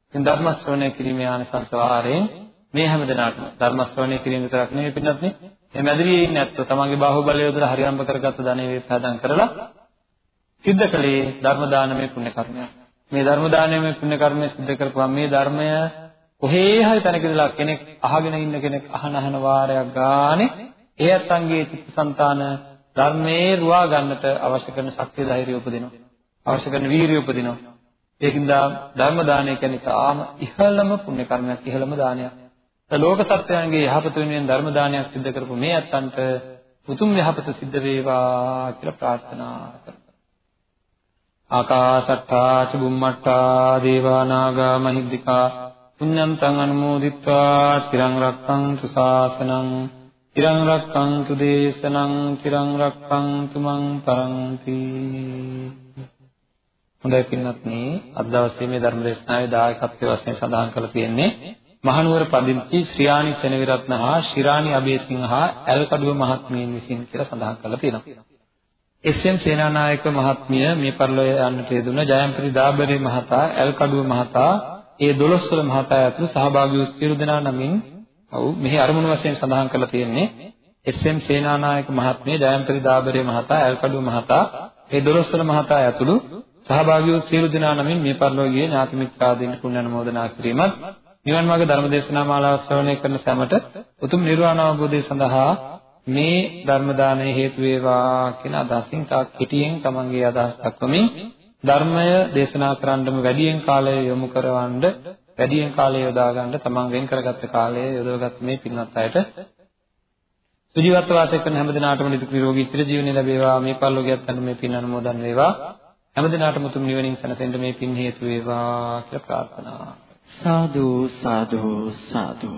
ඉතින් ධර්ම ශ්‍රවණය කිරීමේ ආනිසංස වාරයෙන් මේ හැම දිනකටම ධර්ම ශ්‍රවණය කිරීම විතරක් නෙවෙයි පින්නත් නේ මේ මැදිරියේ ඉන්නේ නැත්නම් තමන්ගේ බාහුවලය යොදලා හරියම්බ කරගත්ත ධනෙ වේපහදම් කරලා සිද්ධ කළේ ධර්ම දානමය පුණ්‍ය කර්මයක්. මේ ධර්ම දානමය පුණ්‍ය කර්මය සිද්ධ කරපුවා මේ ධර්මය කොහේ හරි තැනක ඉඳලා කෙනෙක් අහගෙන ඉන්න කෙනෙක් අහන අහන වාරයක් ගානේ ඒ අත්ංගයේ චිත්තසංතාන ධර්මයේ රුවා ගන්නට අවශ්‍ය කරන ශක්තිය ධෛර්යය උපදිනවා. අවශ්‍ය කරන වීරිය උපදිනවා. ඒකින්ද ධර්ම දානය කියන්නේ තාම ඉහළම පුණ්‍ය කර්මයක් ඉහළම දානයක්. ලෝක සත්‍යයන්ගේ යහපත වෙනුවෙන් ධර්ම දානයක් සිදු කරපු මේ අත්තන්ට උතුම් යහපත සිද්ධ වේවා කියලා ප්‍රාර්ථනා කරනවා. ආකාසට්ටා ච බුම්මට්ටා දේවා නාග මහිද්దికා පුඤ්ඤන්තං අනුමෝදිත්වා තිරං රක්ඛන්තු ශාසනං තිරං රක්ඛන්තු දේශනං තිරං රක්ඛන්තු මං පරන්ති හොඳයි පින්වත්නි අද දවසේ මේ ධර්ම දේශනාවේ දායකත්වයේ වශයෙන් සඳහන් කරලා තියෙන්නේ මහනුවර පදිංචි ශ්‍රියානි සෙනවිරත්න හා ශිරානි අබේසිංහ හා ඇල්කඩුව මහත්මියන් විසින් කියලා සඳහන් කරලා තියෙනවා. එස්.එම්. සේනානායක මහත්මිය මේ පරිලෝය යන්නට යෙදුන ජයම්පති දාබරේ මහතා ඇල්කඩුව මහතා ඒ 12 වල මහතා ඇතුළු සහභාගී වූ සියලු දෙනා නමින් ඔව් මෙහි අරමුණු වශයෙන් සඳහන් කරලා තියෙන්නේ එස්.එම්. සේනානායක මහත්මිය ජයම්පති දාබරේ මහතා ඇල්කඩුව මහතා ඒ 12 වල මහතා ඇතුළු සහභාගී වූ සියලු දෙනා නමින් මේ පරිලෝකීය ඥාති මිත්‍රාදීන් පුණ්‍ය අනුමෝදනා කිරීමත් නිවන් මාර්ග ධර්ම දේශනා මාලාව ශ්‍රවණය කරන සැමට උතුම් නිර්වාණ අවබෝධය සඳහා මේ ධර්ම දානය හේතු වේවා කියන අදහසින් තා කෙටියෙන් තමන්ගේ අදහස් දක්වමින් ධර්මය දේශනා කරන්නම වැඩියෙන් කාලය යොමු කරවන්න වැඩියෙන් කාලය යොදා ගන්න තමන් වෙන් කරගත්ත කාලය යොදවගත් මේ පින්වත් අයට සුජීවත්ව වාසය කරන හැම දිනාටම නිදුක් නිරෝගී චිර ජීවනය ලැබේවා. මේ පරිලෝකියත් අන්න මේ පින් අනුමෝදන් වේවා. හැම දිනාටම උතුම් නිවනින් සැනසෙන්න මේ පින් හේතු වේවා කියලා ප්‍රාර්ථනා. සාදු සාදු සාදු